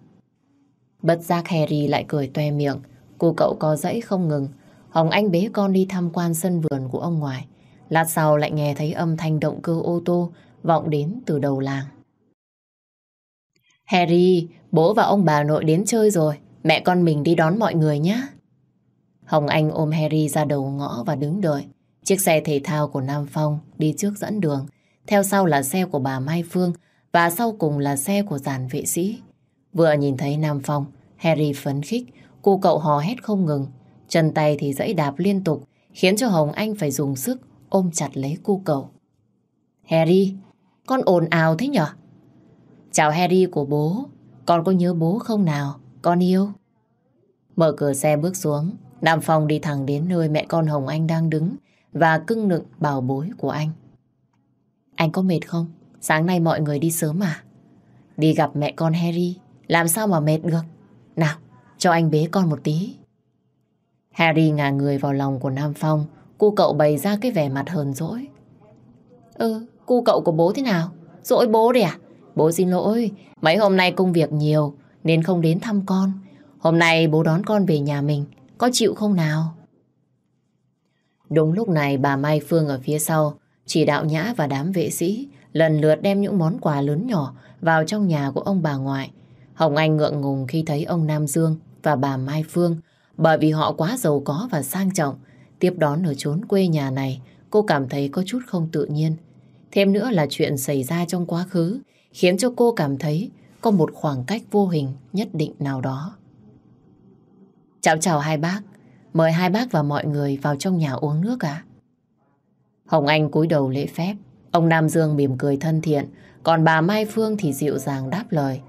Bất giác Harry lại cười toe miệng. Cô cậu có dãy không ngừng. Hồng Anh bế con đi tham quan sân vườn của ông ngoại. Lát sau lại nghe thấy âm thanh động cơ ô tô vọng đến từ đầu làng. Harry, bố và ông bà nội đến chơi rồi. Mẹ con mình đi đón mọi người nhé. Hồng Anh ôm Harry ra đầu ngõ và đứng đợi. Chiếc xe thể thao của Nam Phong đi trước dẫn đường. Theo sau là xe của bà Mai Phương và sau cùng là xe của giàn vệ sĩ. Vừa nhìn thấy Nam Phong, Harry phấn khích, cô cậu hò hét không ngừng. Chân tay thì dẫy đạp liên tục, khiến cho Hồng Anh phải dùng sức ôm chặt lấy cu cậu. Harry, con ồn ào thế nhở? Chào Harry của bố, con có nhớ bố không nào, con yêu? Mở cửa xe bước xuống, Nam Phong đi thẳng đến nơi mẹ con Hồng Anh đang đứng và cưng nựng bảo bối của anh. Anh có mệt không? Sáng nay mọi người đi sớm à? Đi gặp mẹ con Harry, làm sao mà mệt được? Nào, cho anh bế con một tí. Harry ngả người vào lòng của Nam Phong, Cô cậu bày ra cái vẻ mặt hờn dỗi. Ừ, cu cậu của bố thế nào? Dỗi bố đấy à? Bố xin lỗi, mấy hôm nay công việc nhiều nên không đến thăm con. Hôm nay bố đón con về nhà mình, có chịu không nào? Đúng lúc này bà Mai Phương ở phía sau chỉ đạo Nhã và đám vệ sĩ lần lượt đem những món quà lớn nhỏ vào trong nhà của ông bà ngoại. Hồng Anh ngượng ngùng khi thấy ông Nam Dương và bà Mai Phương bởi vì họ quá giàu có và sang trọng Tiếp đón ở chốn quê nhà này, cô cảm thấy có chút không tự nhiên. Thêm nữa là chuyện xảy ra trong quá khứ, khiến cho cô cảm thấy có một khoảng cách vô hình nhất định nào đó. Chào chào hai bác, mời hai bác và mọi người vào trong nhà uống nước ạ. Hồng Anh cúi đầu lễ phép, ông Nam Dương mỉm cười thân thiện, còn bà Mai Phương thì dịu dàng đáp lời.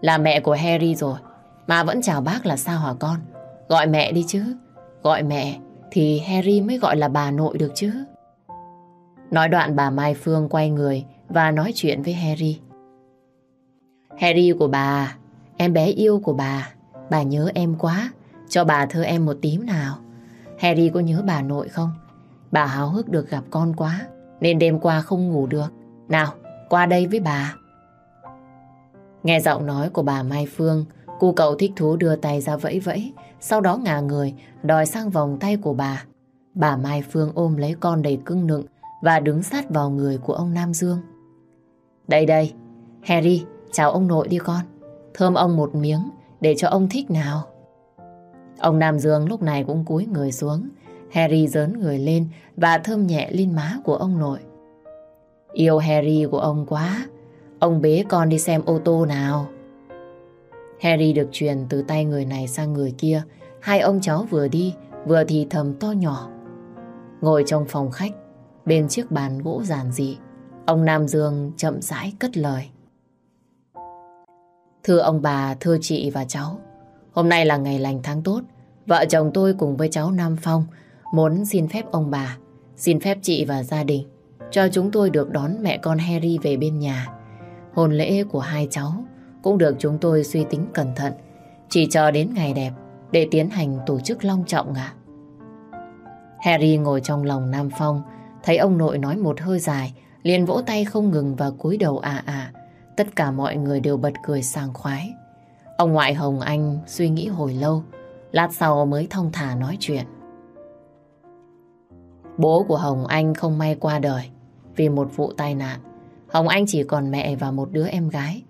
Là mẹ của Harry rồi, mà vẫn chào bác là sao hả con? Gọi mẹ đi chứ, gọi mẹ thì Harry mới gọi là bà nội được chứ. Nói đoạn bà Mai Phương quay người và nói chuyện với Harry. Harry của bà, em bé yêu của bà, bà nhớ em quá, cho bà thưa em một tím nào. Harry có nhớ bà nội không? Bà háo hức được gặp con quá, nên đêm qua không ngủ được. Nào, qua đây với bà. Nghe giọng nói của bà Mai Phương, cu cậu thích thú đưa tay ra vẫy vẫy, sau đó ngả người, đòi sang vòng tay của bà. Bà Mai Phương ôm lấy con đầy cưng nựng và đứng sát vào người của ông Nam Dương. Đây đây, Harry, chào ông nội đi con. Thơm ông một miếng để cho ông thích nào. Ông Nam Dương lúc này cũng cúi người xuống. Harry dớn người lên và thơm nhẹ lên má của ông nội. Yêu Harry của ông quá. Ông bế con đi xem ô tô nào. Harry được truyền từ tay người này sang người kia. Hai ông cháu vừa đi, vừa thì thầm to nhỏ. Ngồi trong phòng khách, bên chiếc bàn gỗ giản dị, ông Nam Dương chậm rãi cất lời. Thưa ông bà, thưa chị và cháu, hôm nay là ngày lành tháng tốt. Vợ chồng tôi cùng với cháu Nam Phong muốn xin phép ông bà, xin phép chị và gia đình cho chúng tôi được đón mẹ con Harry về bên nhà. Hôn lễ của hai cháu cũng được chúng tôi suy tính cẩn thận, chỉ chờ đến ngày đẹp để tiến hành tổ chức long trọng ạ. Harry ngồi trong lòng Nam Phong, thấy ông nội nói một hơi dài, liền vỗ tay không ngừng và cúi đầu à à. Tất cả mọi người đều bật cười sang khoái. Ông ngoại Hồng Anh suy nghĩ hồi lâu, lát sau mới thông thả nói chuyện. Bố của Hồng Anh không may qua đời vì một vụ tai nạn. Hồng Anh chỉ còn mẹ và một đứa em gái.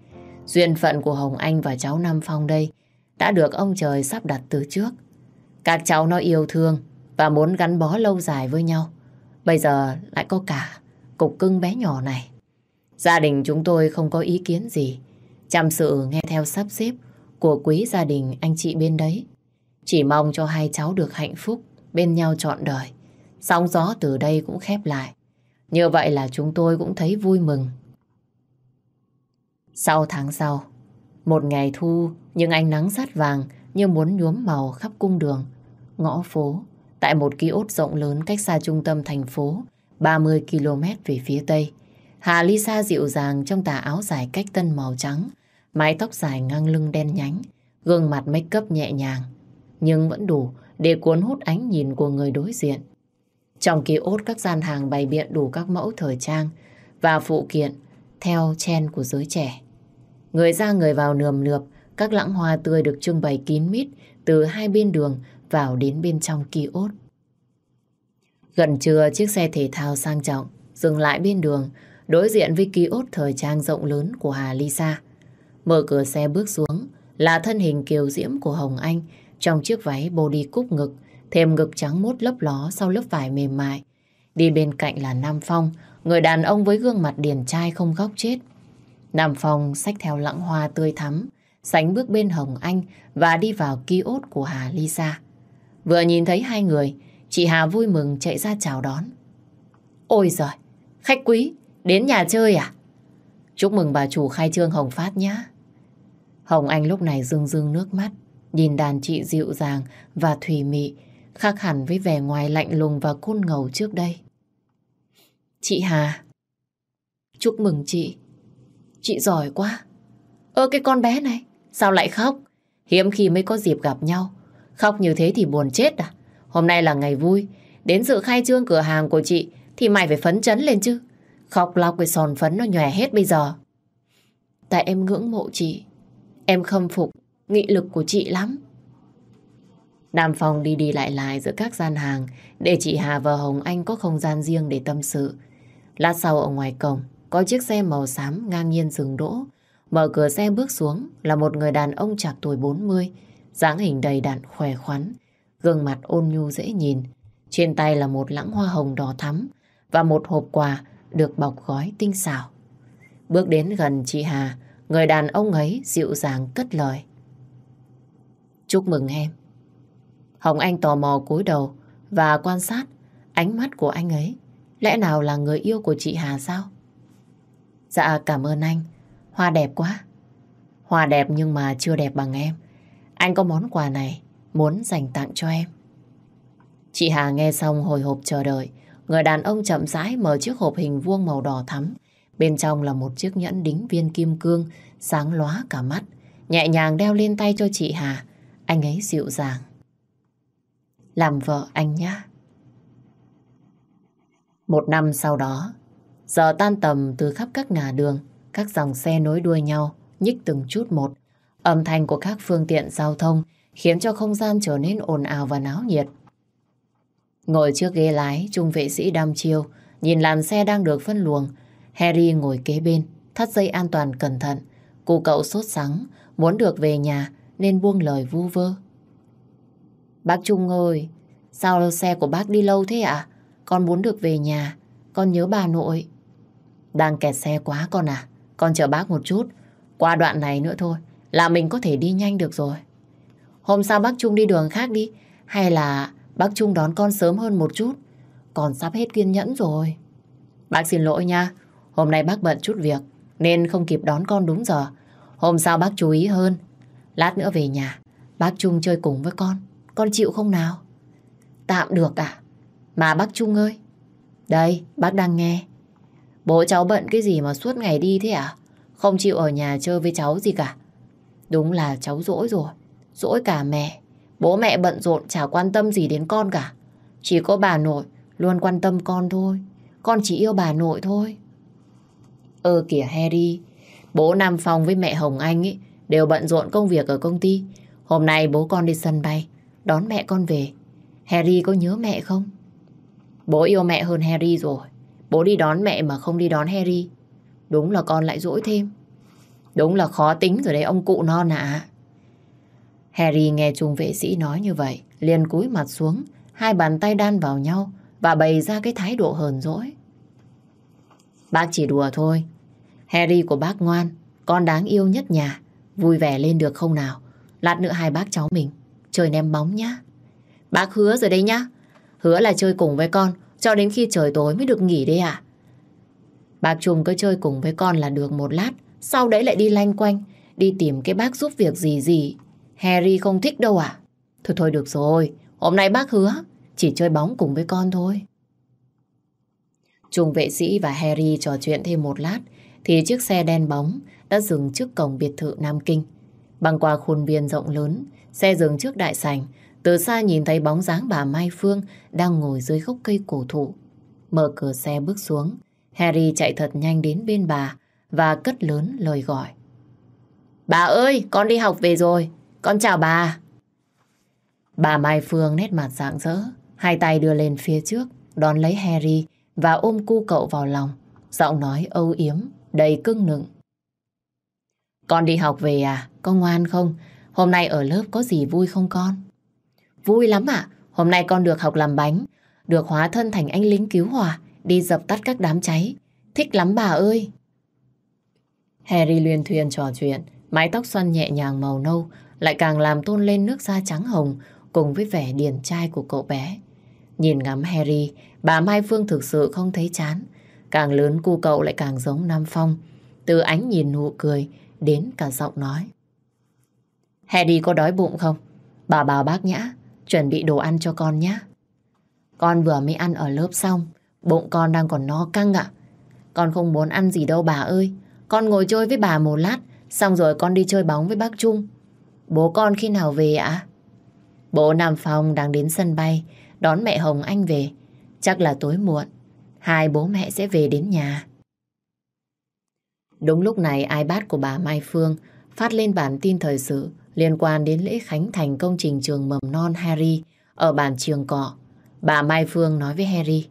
Duyên phận của Hồng Anh và cháu Nam Phong đây đã được ông trời sắp đặt từ trước. Các cháu nó yêu thương và muốn gắn bó lâu dài với nhau. Bây giờ lại có cả cục cưng bé nhỏ này. Gia đình chúng tôi không có ý kiến gì. Chăm sự nghe theo sắp xếp của quý gia đình anh chị bên đấy. Chỉ mong cho hai cháu được hạnh phúc bên nhau trọn đời. Sóng gió từ đây cũng khép lại. Như vậy là chúng tôi cũng thấy vui mừng. Sau tháng sau, một ngày thu nhưng ánh nắng sát vàng như muốn nhuốm màu khắp cung đường, ngõ phố, tại một ký ốt rộng lớn cách xa trung tâm thành phố, 30 km về phía tây. Hà Lisa dịu dàng trong tà áo dài cách tân màu trắng, mái tóc dài ngang lưng đen nhánh, gương mặt make up nhẹ nhàng, nhưng vẫn đủ để cuốn hút ánh nhìn của người đối diện. Trong ký ốt các gian hàng bày biện đủ các mẫu thời trang và phụ kiện theo chen của giới trẻ. Người ra người vào nườm nượp, các lãng hoa tươi được trưng bày kín mít từ hai bên đường vào đến bên trong ký ốt. Gần trưa, chiếc xe thể thao sang trọng dừng lại bên đường, đối diện với ký ốt thời trang rộng lớn của Hà Lisa. Mở cửa xe bước xuống là thân hình kiều diễm của Hồng Anh trong chiếc váy body cúc ngực, thêm ngực trắng mốt lấp ló sau lớp vải mềm mại. Đi bên cạnh là Nam Phong, người đàn ông với gương mặt điển trai không góc chết. Nam Phong xách theo lãng hoa tươi thắm, sánh bước bên Hồng Anh và đi vào ký ốt của Hà Lisa. Vừa nhìn thấy hai người, chị Hà vui mừng chạy ra chào đón. Ôi giời, khách quý, đến nhà chơi à? Chúc mừng bà chủ khai trương Hồng Phát nhé. Hồng Anh lúc này rưng rưng nước mắt, nhìn đàn chị dịu dàng và thùy mị, khác hẳn với vẻ ngoài lạnh lùng và côn ngầu trước đây. Chị Hà, chúc mừng chị. Chị giỏi quá. Ơ cái con bé này, sao lại khóc? Hiếm khi mới có dịp gặp nhau. Khóc như thế thì buồn chết à? Hôm nay là ngày vui. Đến sự khai trương cửa hàng của chị thì mày phải phấn chấn lên chứ. Khóc lóc với sòn phấn nó nhòe hết bây giờ. Tại em ngưỡng mộ chị. Em khâm phục nghị lực của chị lắm. Nam Phong đi đi lại lại giữa các gian hàng để chị Hà và Hồng Anh có không gian riêng để tâm sự. Lát sau ở ngoài cổng có chiếc xe màu xám ngang nhiên dừng đỗ. Mở cửa xe bước xuống là một người đàn ông chạc tuổi 40, dáng hình đầy đặn khỏe khoắn, gương mặt ôn nhu dễ nhìn. Trên tay là một lãng hoa hồng đỏ thắm và một hộp quà được bọc gói tinh xảo. bước đến gần chị Hà, người đàn ông ấy dịu dàng cất lời. Chúc mừng em. Hồng Anh tò mò cúi đầu và quan sát ánh mắt của anh ấy. Lẽ nào là người yêu của chị Hà sao? Dạ cảm ơn anh. Hoa đẹp quá. Hoa đẹp nhưng mà chưa đẹp bằng em. Anh có món quà này muốn dành tặng cho em. Chị Hà nghe xong hồi hộp chờ đợi. Người đàn ông chậm rãi mở chiếc hộp hình vuông màu đỏ thắm. Bên trong là một chiếc nhẫn đính viên kim cương sáng lóa cả mắt. Nhẹ nhàng đeo lên tay cho chị Hà. Anh ấy dịu dàng. Làm vợ anh nhá Một năm sau đó, giờ tan tầm từ khắp các ngả đường, các dòng xe nối đuôi nhau, nhích từng chút một. Âm thanh của các phương tiện giao thông khiến cho không gian trở nên ồn ào và náo nhiệt. Ngồi trước ghế lái, trung vệ sĩ đăm chiêu, nhìn làn xe đang được phân luồng. Harry ngồi kế bên, thắt dây an toàn cẩn thận. Cô cậu sốt sắng, muốn được về nhà nên buông lời vu vơ. Bác Trung ơi, sao xe của bác đi lâu thế ạ? Con muốn được về nhà, con nhớ bà nội. Đang kẹt xe quá con à, con chờ bác một chút. Qua đoạn này nữa thôi, là mình có thể đi nhanh được rồi. Hôm sau bác Trung đi đường khác đi, hay là bác Trung đón con sớm hơn một chút. Còn sắp hết kiên nhẫn rồi. Bác xin lỗi nha, hôm nay bác bận chút việc, nên không kịp đón con đúng giờ. Hôm sau bác chú ý hơn. Lát nữa về nhà, bác Trung chơi cùng với con. Con chịu không nào? Tạm được à? Mà bác Trung ơi, đây, bác đang nghe. Bố cháu bận cái gì mà suốt ngày đi thế à? Không chịu ở nhà chơi với cháu gì cả. Đúng là cháu dỗi rồi. Dỗi cả mẹ. Bố mẹ bận rộn chả quan tâm gì đến con cả. Chỉ có bà nội luôn quan tâm con thôi. Con chỉ yêu bà nội thôi. Ơ kìa Harry, bố Nam Phong với mẹ Hồng Anh ấy đều bận rộn công việc ở công ty. Hôm nay bố con đi sân bay, đón mẹ con về. Harry có nhớ mẹ không? Bố yêu mẹ hơn Harry rồi. Bố đi đón mẹ mà không đi đón Harry. Đúng là con lại dỗi thêm. Đúng là khó tính rồi đấy ông cụ non ạ. Harry nghe trung vệ sĩ nói như vậy, liền cúi mặt xuống, hai bàn tay đan vào nhau và bày ra cái thái độ hờn dỗi. Bác chỉ đùa thôi. Harry của bác ngoan, con đáng yêu nhất nhà. Vui vẻ lên được không nào? Lát nữa hai bác cháu mình chơi ném bóng nhá. Bác hứa rồi đấy nhá. Hứa là chơi cùng với con cho đến khi trời tối mới được nghỉ đấy à? Bác Trung cứ chơi cùng với con là được một lát, sau đấy lại đi lanh quanh, đi tìm cái bác giúp việc gì gì. Harry không thích đâu à? Thôi thôi được rồi, hôm nay bác hứa, chỉ chơi bóng cùng với con thôi. Trung vệ sĩ và Harry trò chuyện thêm một lát, thì chiếc xe đen bóng đã dừng trước cổng biệt thự Nam Kinh. Băng qua khuôn viên rộng lớn, xe dừng trước đại sảnh, từ xa nhìn thấy bóng dáng bà Mai Phương đang ngồi dưới gốc cây cổ thụ. Mở cửa xe bước xuống, Harry chạy thật nhanh đến bên bà và cất lớn lời gọi. Bà ơi, con đi học về rồi. Con chào bà. Bà Mai Phương nét mặt rạng rỡ, hai tay đưa lên phía trước, đón lấy Harry và ôm cu cậu vào lòng. Giọng nói âu yếm, đầy cưng nựng. Con đi học về à? Có ngoan không? Hôm nay ở lớp có gì vui không con? Vui lắm ạ. Hôm nay con được học làm bánh, được hóa thân thành anh lính cứu hỏa, đi dập tắt các đám cháy. Thích lắm bà ơi. Harry luyên thuyền trò chuyện, mái tóc xoăn nhẹ nhàng màu nâu, lại càng làm tôn lên nước da trắng hồng cùng với vẻ điển trai của cậu bé. Nhìn ngắm Harry, bà Mai Phương thực sự không thấy chán. Càng lớn cu cậu lại càng giống Nam Phong. Từ ánh nhìn nụ cười đến cả giọng nói. Harry có đói bụng không? Bà bảo bác nhã, chuẩn bị đồ ăn cho con nhé. Con vừa mới ăn ở lớp xong, bụng con đang còn no căng ạ. Con không muốn ăn gì đâu bà ơi. Con ngồi chơi với bà một lát, xong rồi con đi chơi bóng với bác Trung. Bố con khi nào về ạ? Bố Nam Phong đang đến sân bay, đón mẹ Hồng Anh về. Chắc là tối muộn, hai bố mẹ sẽ về đến nhà. Đúng lúc này iPad của bà Mai Phương phát lên bản tin thời sự liên quan đến lễ khánh thành công trình trường mầm non Harry ở bản trường cọ. Bà Mai Phương nói với Harry.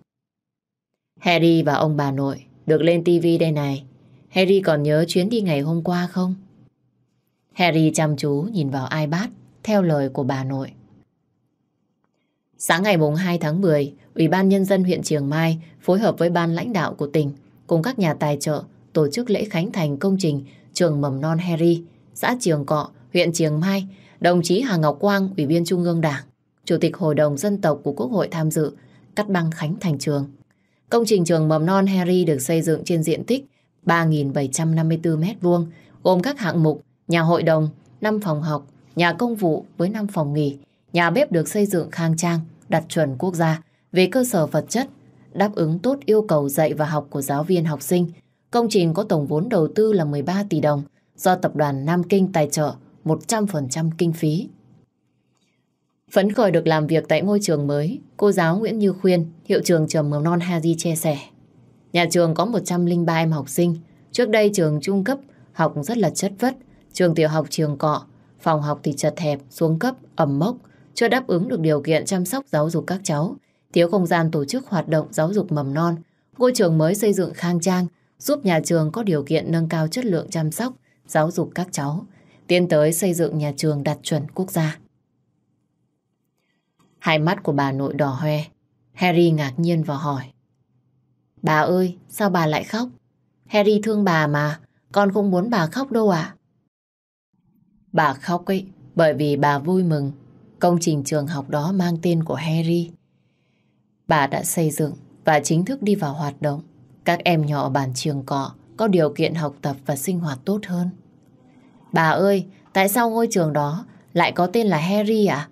Harry và ông bà nội được lên tv đây này. Harry còn nhớ chuyến đi ngày hôm qua không? Harry chăm chú nhìn vào iPad theo lời của bà nội. Sáng ngày mùng 2 tháng 10, Ủy ban Nhân dân huyện Trường Mai phối hợp với ban lãnh đạo của tỉnh cùng các nhà tài trợ tổ chức lễ khánh thành công trình trường mầm non Harry, xã Trường Cọ, huyện Triềng Mai, đồng chí Hà Ngọc Quang, Ủy viên Trung ương Đảng, Chủ tịch Hội đồng Dân tộc của Quốc hội tham dự, cắt băng khánh thành trường. Công trình trường mầm non Harry được xây dựng trên diện tích 3.754 m2, gồm các hạng mục nhà hội đồng, 5 phòng học, nhà công vụ với 5 phòng nghỉ, nhà bếp được xây dựng khang trang, đạt chuẩn quốc gia về cơ sở vật chất, đáp ứng tốt yêu cầu dạy và học của giáo viên học sinh. Công trình có tổng vốn đầu tư là 13 tỷ đồng do Tập đoàn Nam Kinh tài trợ 100% kinh phí. Phấn khởi được làm việc tại ngôi trường mới, cô giáo Nguyễn Như Khuyên, hiệu trường trường mầm non Haji chia sẻ. Nhà trường có 103 em học sinh. Trước đây trường trung cấp học rất là chất vất. Trường tiểu học trường cọ, phòng học thì chật hẹp, xuống cấp, ẩm mốc, chưa đáp ứng được điều kiện chăm sóc giáo dục các cháu. Thiếu không gian tổ chức hoạt động giáo dục mầm non. Ngôi trường mới xây dựng khang trang, giúp nhà trường có điều kiện nâng cao chất lượng chăm sóc, giáo dục các cháu. Tiến tới xây dựng nhà trường đạt chuẩn quốc gia. Hai mắt của bà nội đỏ hoe. Harry ngạc nhiên và hỏi. Bà ơi, sao bà lại khóc? Harry thương bà mà, con không muốn bà khóc đâu ạ. Bà khóc ấy, bởi vì bà vui mừng. Công trình trường học đó mang tên của Harry. Bà đã xây dựng và chính thức đi vào hoạt động. Các em nhỏ bản trường cọ có điều kiện học tập và sinh hoạt tốt hơn. Bà ơi, tại sao ngôi trường đó lại có tên là Harry ạ?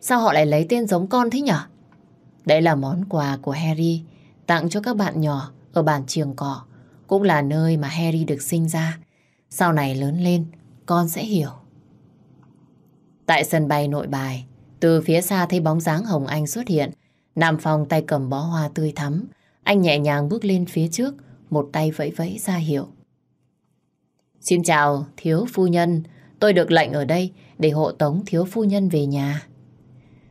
Sao họ lại lấy tên giống con thế nhở? Đây là món quà của Harry tặng cho các bạn nhỏ ở bản trường cọ. Cũng là nơi mà Harry được sinh ra. Sau này lớn lên, con sẽ hiểu. Tại sân bay nội bài, từ phía xa thấy bóng dáng Hồng Anh xuất hiện. Nam Phong tay cầm bó hoa tươi thắm. Anh nhẹ nhàng bước lên phía trước, một tay vẫy vẫy ra hiệu. Xin chào, thiếu phu nhân. Tôi được lệnh ở đây để hộ tống thiếu phu nhân về nhà.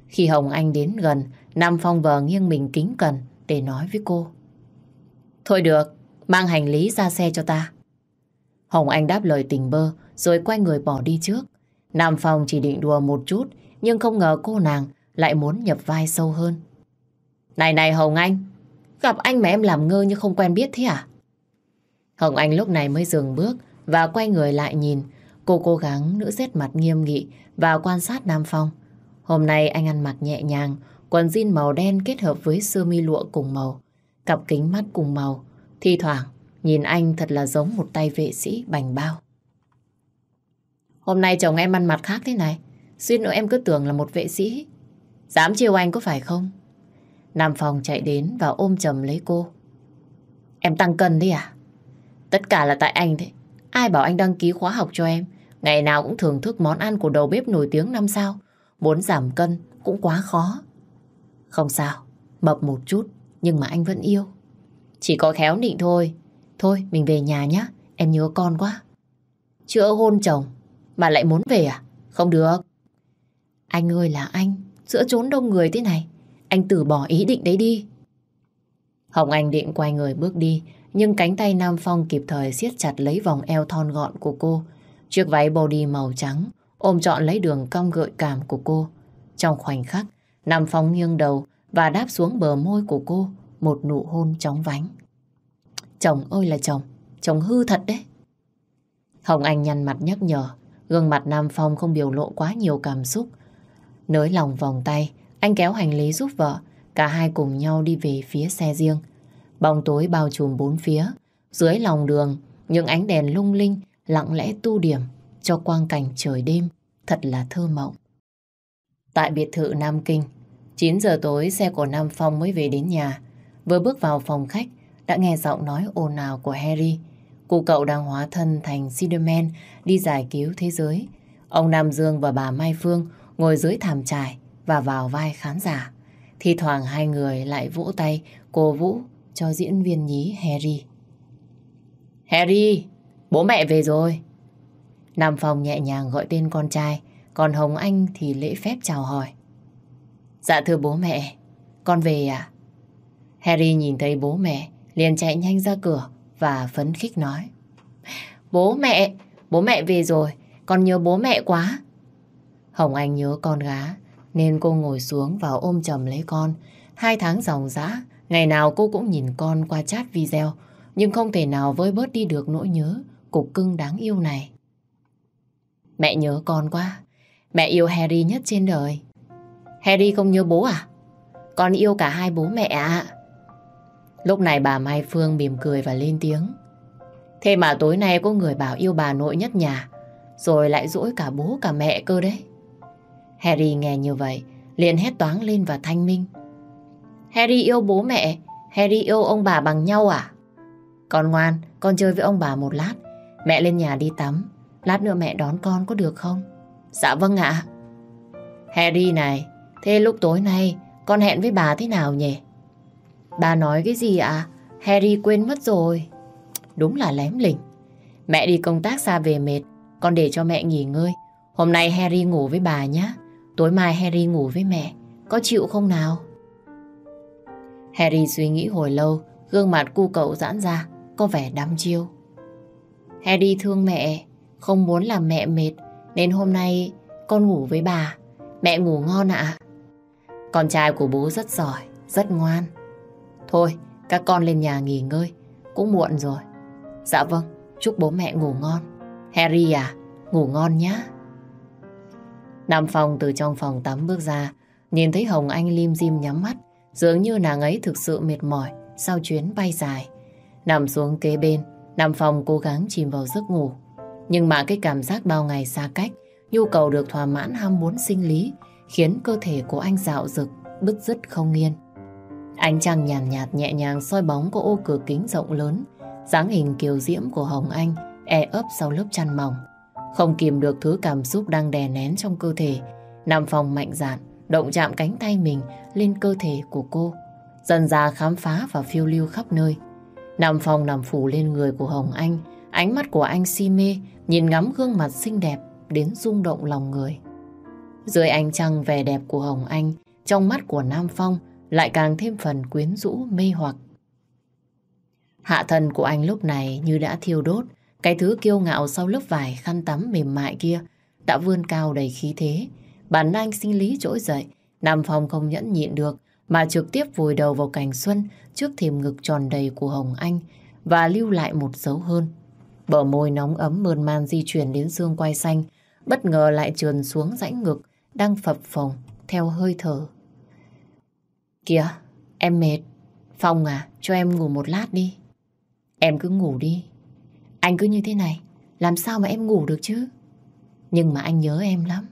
Khi Hồng Anh đến gần, Nam Phong vờ nghiêng mình kính cẩn để nói với cô. Thôi được, mang hành lý ra xe cho ta. Hồng Anh đáp lời tình bơ rồi quay người bỏ đi trước. Nam Phong chỉ định đùa một chút nhưng không ngờ cô nàng lại muốn nhập vai sâu hơn. Này này Hồng Anh, gặp anh mà em làm ngơ như không quen biết thế à? Hồng Anh lúc này mới dừng bước và quay người lại nhìn. Cô cố gắng nữ rét mặt nghiêm nghị và quan sát Nam Phong. Hôm nay anh ăn mặc nhẹ nhàng, quần jean màu đen kết hợp với sơ mi lụa cùng màu, cặp kính mắt cùng màu. Thi thoảng, nhìn anh thật là giống một tay vệ sĩ bành bao. Hôm nay chồng em ăn mặt khác thế này, suýt nữa em cứ tưởng là một vệ sĩ. Dám chiều anh có phải không? Nam Phong chạy đến và ôm chầm lấy cô. Em tăng cân đi à? Tất cả là tại anh đấy. Ai bảo anh đăng ký khóa học cho em? Ngày nào cũng thưởng thức món ăn của đầu bếp nổi tiếng năm sao. Muốn giảm cân cũng quá khó. Không sao, mập một chút, nhưng mà anh vẫn yêu. Chỉ có khéo nịnh thôi. Thôi, mình về nhà nhé, em nhớ con quá. Chưa hôn chồng, mà lại muốn về à? Không được. Anh ơi là anh, giữa trốn đông người thế này, anh từ bỏ ý định đấy đi. Hồng Anh định quay người bước đi, nhưng cánh tay Nam Phong kịp thời siết chặt lấy vòng eo thon gọn của cô. Chiếc váy body màu trắng ôm trọn lấy đường cong gợi cảm của cô. Trong khoảnh khắc, Nam Phong nghiêng đầu và đáp xuống bờ môi của cô một nụ hôn chóng vánh. Chồng ơi là chồng, chồng hư thật đấy. Hồng Anh nhăn mặt nhắc nhở, gương mặt Nam Phong không biểu lộ quá nhiều cảm xúc. Nới lòng vòng tay, anh kéo hành lý giúp vợ, cả hai cùng nhau đi về phía xe riêng. Bóng tối bao trùm bốn phía, dưới lòng đường, những ánh đèn lung linh lặng lẽ tu điểm cho quang cảnh trời đêm thật là thơ mộng. Tại biệt thự Nam Kinh, 9 giờ tối xe của Nam Phong mới về đến nhà. Vừa bước vào phòng khách, đã nghe giọng nói ồn ào của Harry. Cụ cậu đang hóa thân thành Spiderman đi giải cứu thế giới. Ông Nam Dương và bà Mai Phương ngồi dưới thảm trải và vào vai khán giả. Thì thoảng hai người lại vỗ tay cổ vũ cho diễn viên nhí Harry. Harry, bố mẹ về rồi. Nam Phong nhẹ nhàng gọi tên con trai, còn Hồng Anh thì lễ phép chào hỏi. Dạ thưa bố mẹ, con về à? Harry nhìn thấy bố mẹ, liền chạy nhanh ra cửa và phấn khích nói. Bố mẹ, bố mẹ về rồi, con nhớ bố mẹ quá. Hồng Anh nhớ con gá, nên cô ngồi xuống và ôm chầm lấy con. Hai tháng dòng dã, ngày nào cô cũng nhìn con qua chat video nhưng không thể nào vơi bớt đi được nỗi nhớ cục cưng đáng yêu này. Mẹ nhớ con quá. Mẹ yêu Harry nhất trên đời. Harry không nhớ bố à? Con yêu cả hai bố mẹ ạ. Lúc này bà Mai Phương mỉm cười và lên tiếng. Thế mà tối nay có người bảo yêu bà nội nhất nhà, rồi lại dỗi cả bố cả mẹ cơ đấy. Harry nghe như vậy, liền hét toáng lên và thanh minh. Harry yêu bố mẹ, Harry yêu ông bà bằng nhau à? Con ngoan, con chơi với ông bà một lát. Mẹ lên nhà đi tắm, lát nữa mẹ đón con có được không? Dạ vâng ạ. Harry này, thế lúc tối nay con hẹn với bà thế nào nhỉ? Bà nói cái gì ạ? Harry quên mất rồi. Đúng là lém lỉnh. Mẹ đi công tác xa về mệt, con để cho mẹ nghỉ ngơi. Hôm nay Harry ngủ với bà nhé. Tối mai Harry ngủ với mẹ. Có chịu không nào? Harry suy nghĩ hồi lâu, gương mặt cu cậu giãn ra, có vẻ đăm chiêu. Harry thương mẹ, không muốn làm mẹ mệt, nên hôm nay con ngủ với bà. Mẹ ngủ ngon ạ. Con trai của bố rất giỏi, rất ngoan. Thôi, các con lên nhà nghỉ ngơi, cũng muộn rồi. Dạ vâng, chúc bố mẹ ngủ ngon. Harry à, ngủ ngon nhá. Nam Phong từ trong phòng tắm bước ra, nhìn thấy Hồng Anh lim dim nhắm mắt, dường như nàng ấy thực sự mệt mỏi sau chuyến bay dài. Nằm xuống kế bên, Nam Phong cố gắng chìm vào giấc ngủ. Nhưng mà cái cảm giác bao ngày xa cách, nhu cầu được thỏa mãn ham muốn sinh lý, khiến cơ thể của anh dạo dực, bứt rứt không yên. Ánh trăng nhàn nhạt, nhạt nhẹ nhàng soi bóng của ô cửa kính rộng lớn, dáng hình kiều diễm của Hồng Anh e ấp sau lớp chăn mỏng. Không kìm được thứ cảm xúc đang đè nén trong cơ thể, Nam Phong mạnh dạn, động chạm cánh tay mình lên cơ thể của cô, dần ra khám phá và phiêu lưu khắp nơi. Nam Phong nằm phủ lên người của Hồng Anh, ánh mắt của anh si mê, nhìn ngắm gương mặt xinh đẹp đến rung động lòng người. Dưới ánh trăng vẻ đẹp của Hồng Anh, trong mắt của Nam Phong lại càng thêm phần quyến rũ mê hoặc. Hạ thân của anh lúc này như đã thiêu đốt, cái thứ kiêu ngạo sau lớp vải khăn tắm mềm mại kia đã vươn cao đầy khí thế. Bản năng sinh lý trỗi dậy, Nam Phong không nhẫn nhịn được mà trực tiếp vùi đầu vào cành xuân trước thềm ngực tròn đầy của Hồng Anh và lưu lại một dấu hơn. Bờ môi nóng ấm mơn man di chuyển đến xương quai xanh, bất ngờ lại trườn xuống rãnh ngực đang phập phồng theo hơi thở. Kìa, em mệt. Phong à, cho em ngủ một lát đi. Em cứ ngủ đi. Anh cứ như thế này, làm sao mà em ngủ được chứ? Nhưng mà anh nhớ em lắm.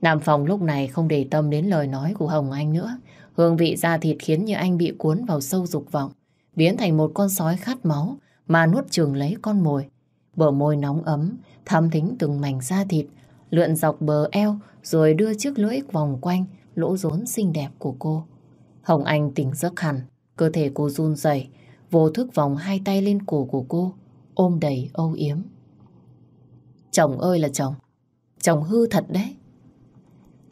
Nam Phong lúc này không để tâm đến lời nói của Hồng Anh nữa. Hương vị da thịt khiến như anh bị cuốn vào sâu dục vọng, biến thành một con sói khát máu mà nuốt chừng lấy con mồi. Bờ môi nóng ấm, thăm thính từng mảnh da thịt, lượn dọc bờ eo rồi đưa chiếc lưỡi vòng quanh lỗ rốn xinh đẹp của cô. Hồng Anh tỉnh giấc hẳn, cơ thể cô run rẩy, vô thức vòng hai tay lên cổ của cô, ôm đầy âu yếm. Chồng ơi là chồng, chồng hư thật đấy.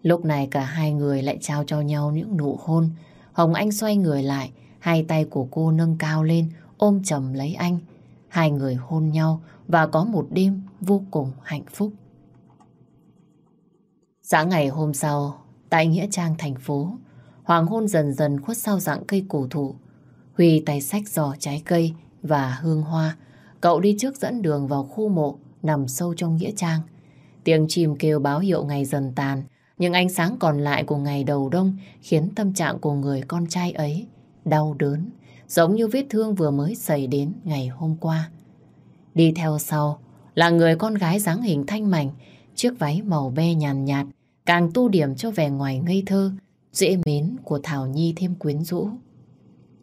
Lúc này cả hai người lại trao cho nhau những nụ hôn. Hồng Anh xoay người lại, hai tay của cô nâng cao lên, ôm chầm lấy anh. Hai người hôn nhau và có một đêm vô cùng hạnh phúc. Sáng ngày hôm sau, tại Nghĩa Trang thành phố, hoàng hôn dần dần khuất sau dạng cây cổ thụ. Huy tay sách giò trái cây và hương hoa. Cậu đi trước dẫn đường vào khu mộ nằm sâu trong Nghĩa Trang. Tiếng chim kêu báo hiệu ngày dần tàn, nhưng ánh sáng còn lại của ngày đầu đông khiến tâm trạng của người con trai ấy đau đớn, giống như vết thương vừa mới xảy đến ngày hôm qua. Đi theo sau là người con gái dáng hình thanh mảnh, chiếc váy màu be nhàn nhạt, càng tu điểm cho vẻ ngoài ngây thơ, dễ mến của Thảo Nhi thêm quyến rũ.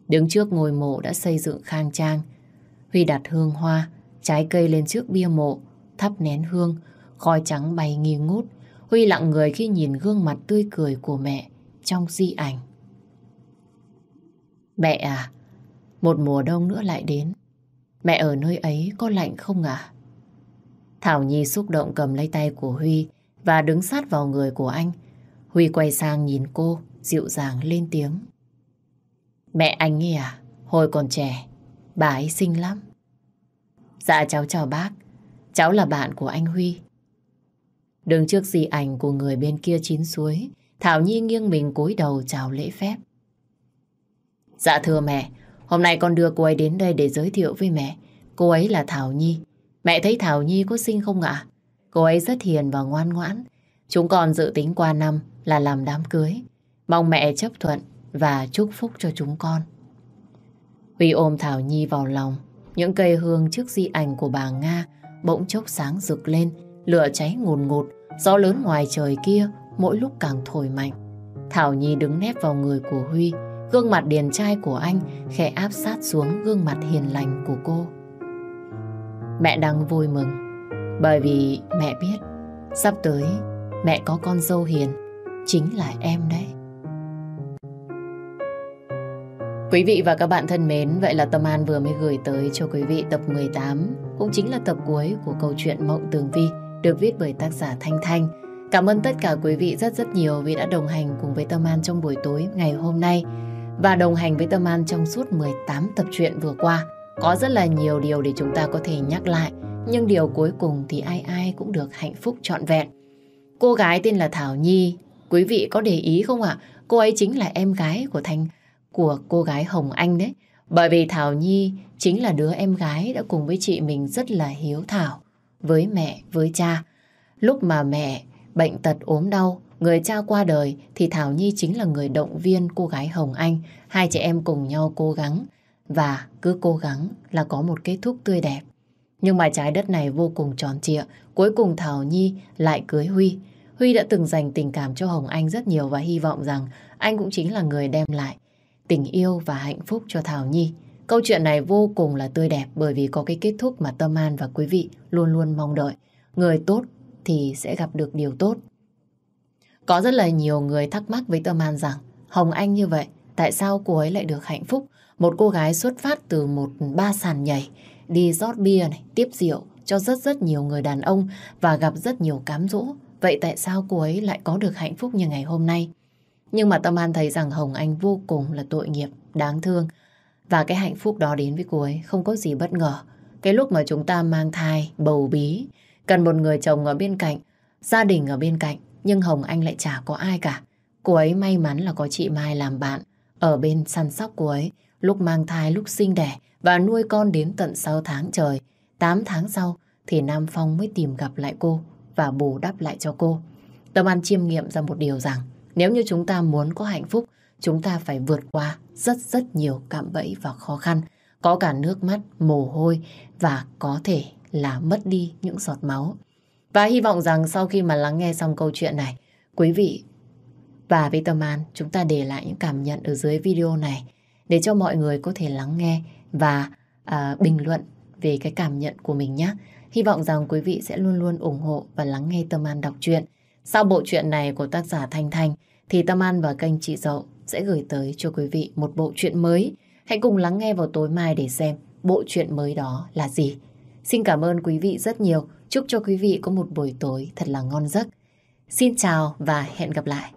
Đứng trước ngôi mộ đã xây dựng khang trang, Huy đặt hương hoa, trái cây lên trước bia mộ, thắp nén hương, khói trắng bay nghi ngút. Huy lặng người khi nhìn gương mặt tươi cười của mẹ trong di ảnh. Mẹ à, một mùa đông nữa lại đến. Mẹ ở nơi ấy có lạnh không à? Thảo Nhi xúc động cầm lấy tay của Huy và đứng sát vào người của anh. Huy quay sang nhìn cô, dịu dàng lên tiếng. Mẹ anh ấy à, hồi còn trẻ, bà ấy xinh lắm. Dạ cháu chào bác, cháu là bạn của anh Huy. Đứng trước di ảnh của người bên kia chín suối, Thảo Nhi nghiêng mình cúi đầu chào lễ phép. Dạ thưa mẹ, Hôm nay con đưa cô ấy đến đây để giới thiệu với mẹ. Cô ấy là Thảo Nhi. Mẹ thấy Thảo Nhi có xinh không ạ? Cô ấy rất hiền và ngoan ngoãn. Chúng con dự tính qua năm là làm đám cưới. Mong mẹ chấp thuận và chúc phúc cho chúng con. Huy ôm Thảo Nhi vào lòng. Những cây hương trước di ảnh của bà Nga bỗng chốc sáng rực lên, lửa cháy ngùn ngụt, gió lớn ngoài trời kia mỗi lúc càng thổi mạnh. Thảo Nhi đứng nép vào người của Huy, gương mặt điền trai của anh khẽ áp sát xuống gương mặt hiền lành của cô. Mẹ đang vui mừng, bởi vì mẹ biết sắp tới mẹ có con dâu hiền, chính là em đấy. Quý vị và các bạn thân mến, vậy là Tâm An vừa mới gửi tới cho quý vị tập 18, cũng chính là tập cuối của câu chuyện Mộng Tường Vi, được viết bởi tác giả Thanh Thanh. Cảm ơn tất cả quý vị rất rất nhiều vì đã đồng hành cùng với Tâm An trong buổi tối ngày hôm nay và đồng hành với Tâm An trong suốt 18 tập truyện vừa qua. Có rất là nhiều điều để chúng ta có thể nhắc lại, nhưng điều cuối cùng thì ai ai cũng được hạnh phúc trọn vẹn. Cô gái tên là Thảo Nhi, quý vị có để ý không ạ? Cô ấy chính là em gái của Thanh của cô gái Hồng Anh đấy. Bởi vì Thảo Nhi chính là đứa em gái đã cùng với chị mình rất là hiếu thảo với mẹ, với cha. Lúc mà mẹ bệnh tật ốm đau, người cha qua đời thì Thảo Nhi chính là người động viên cô gái Hồng Anh. Hai chị em cùng nhau cố gắng và cứ cố gắng là có một kết thúc tươi đẹp. Nhưng mà trái đất này vô cùng tròn trịa, cuối cùng Thảo Nhi lại cưới Huy. Huy đã từng dành tình cảm cho Hồng Anh rất nhiều và hy vọng rằng anh cũng chính là người đem lại tình yêu và hạnh phúc cho Thảo Nhi. Câu chuyện này vô cùng là tươi đẹp bởi vì có cái kết thúc mà Tâm An và quý vị luôn luôn mong đợi. Người tốt thì sẽ gặp được điều tốt. Có rất là nhiều người thắc mắc với Tâm An rằng Hồng Anh như vậy, tại sao cô ấy lại được hạnh phúc? Một cô gái xuất phát từ một ba sàn nhảy, đi rót bia này, tiếp rượu cho rất rất nhiều người đàn ông và gặp rất nhiều cám dỗ. Vậy tại sao cô ấy lại có được hạnh phúc như ngày hôm nay? Nhưng mà Tâm An thấy rằng Hồng Anh vô cùng là tội nghiệp, đáng thương. Và cái hạnh phúc đó đến với cô ấy không có gì bất ngờ. Cái lúc mà chúng ta mang thai, bầu bí, cần một người chồng ở bên cạnh, gia đình ở bên cạnh, nhưng Hồng Anh lại chả có ai cả. Cô ấy may mắn là có chị Mai làm bạn, ở bên săn sóc cô ấy, lúc mang thai, lúc sinh đẻ và nuôi con đến tận 6 tháng trời. 8 tháng sau thì Nam Phong mới tìm gặp lại cô và bù đắp lại cho cô. Tâm An chiêm nghiệm ra một điều rằng nếu như chúng ta muốn có hạnh phúc, chúng ta phải vượt qua rất rất nhiều cạm bẫy và khó khăn. Có cả nước mắt, mồ hôi và có thể là mất đi những giọt máu. Và hy vọng rằng sau khi mà lắng nghe xong câu chuyện này, quý vị và với Tâm An chúng ta để lại những cảm nhận ở dưới video này để cho mọi người có thể lắng nghe và à, bình luận về cái cảm nhận của mình nhé. Hy vọng rằng quý vị sẽ luôn luôn ủng hộ và lắng nghe Tâm An đọc truyện. Sau bộ truyện này của tác giả Thanh Thanh thì Tâm An và kênh Chị Dậu sẽ gửi tới cho quý vị một bộ truyện mới. Hãy cùng lắng nghe vào tối mai để xem bộ truyện mới đó là gì. Xin cảm ơn quý vị rất nhiều. Chúc cho quý vị có một buổi tối thật là ngon giấc. Xin chào và hẹn gặp lại.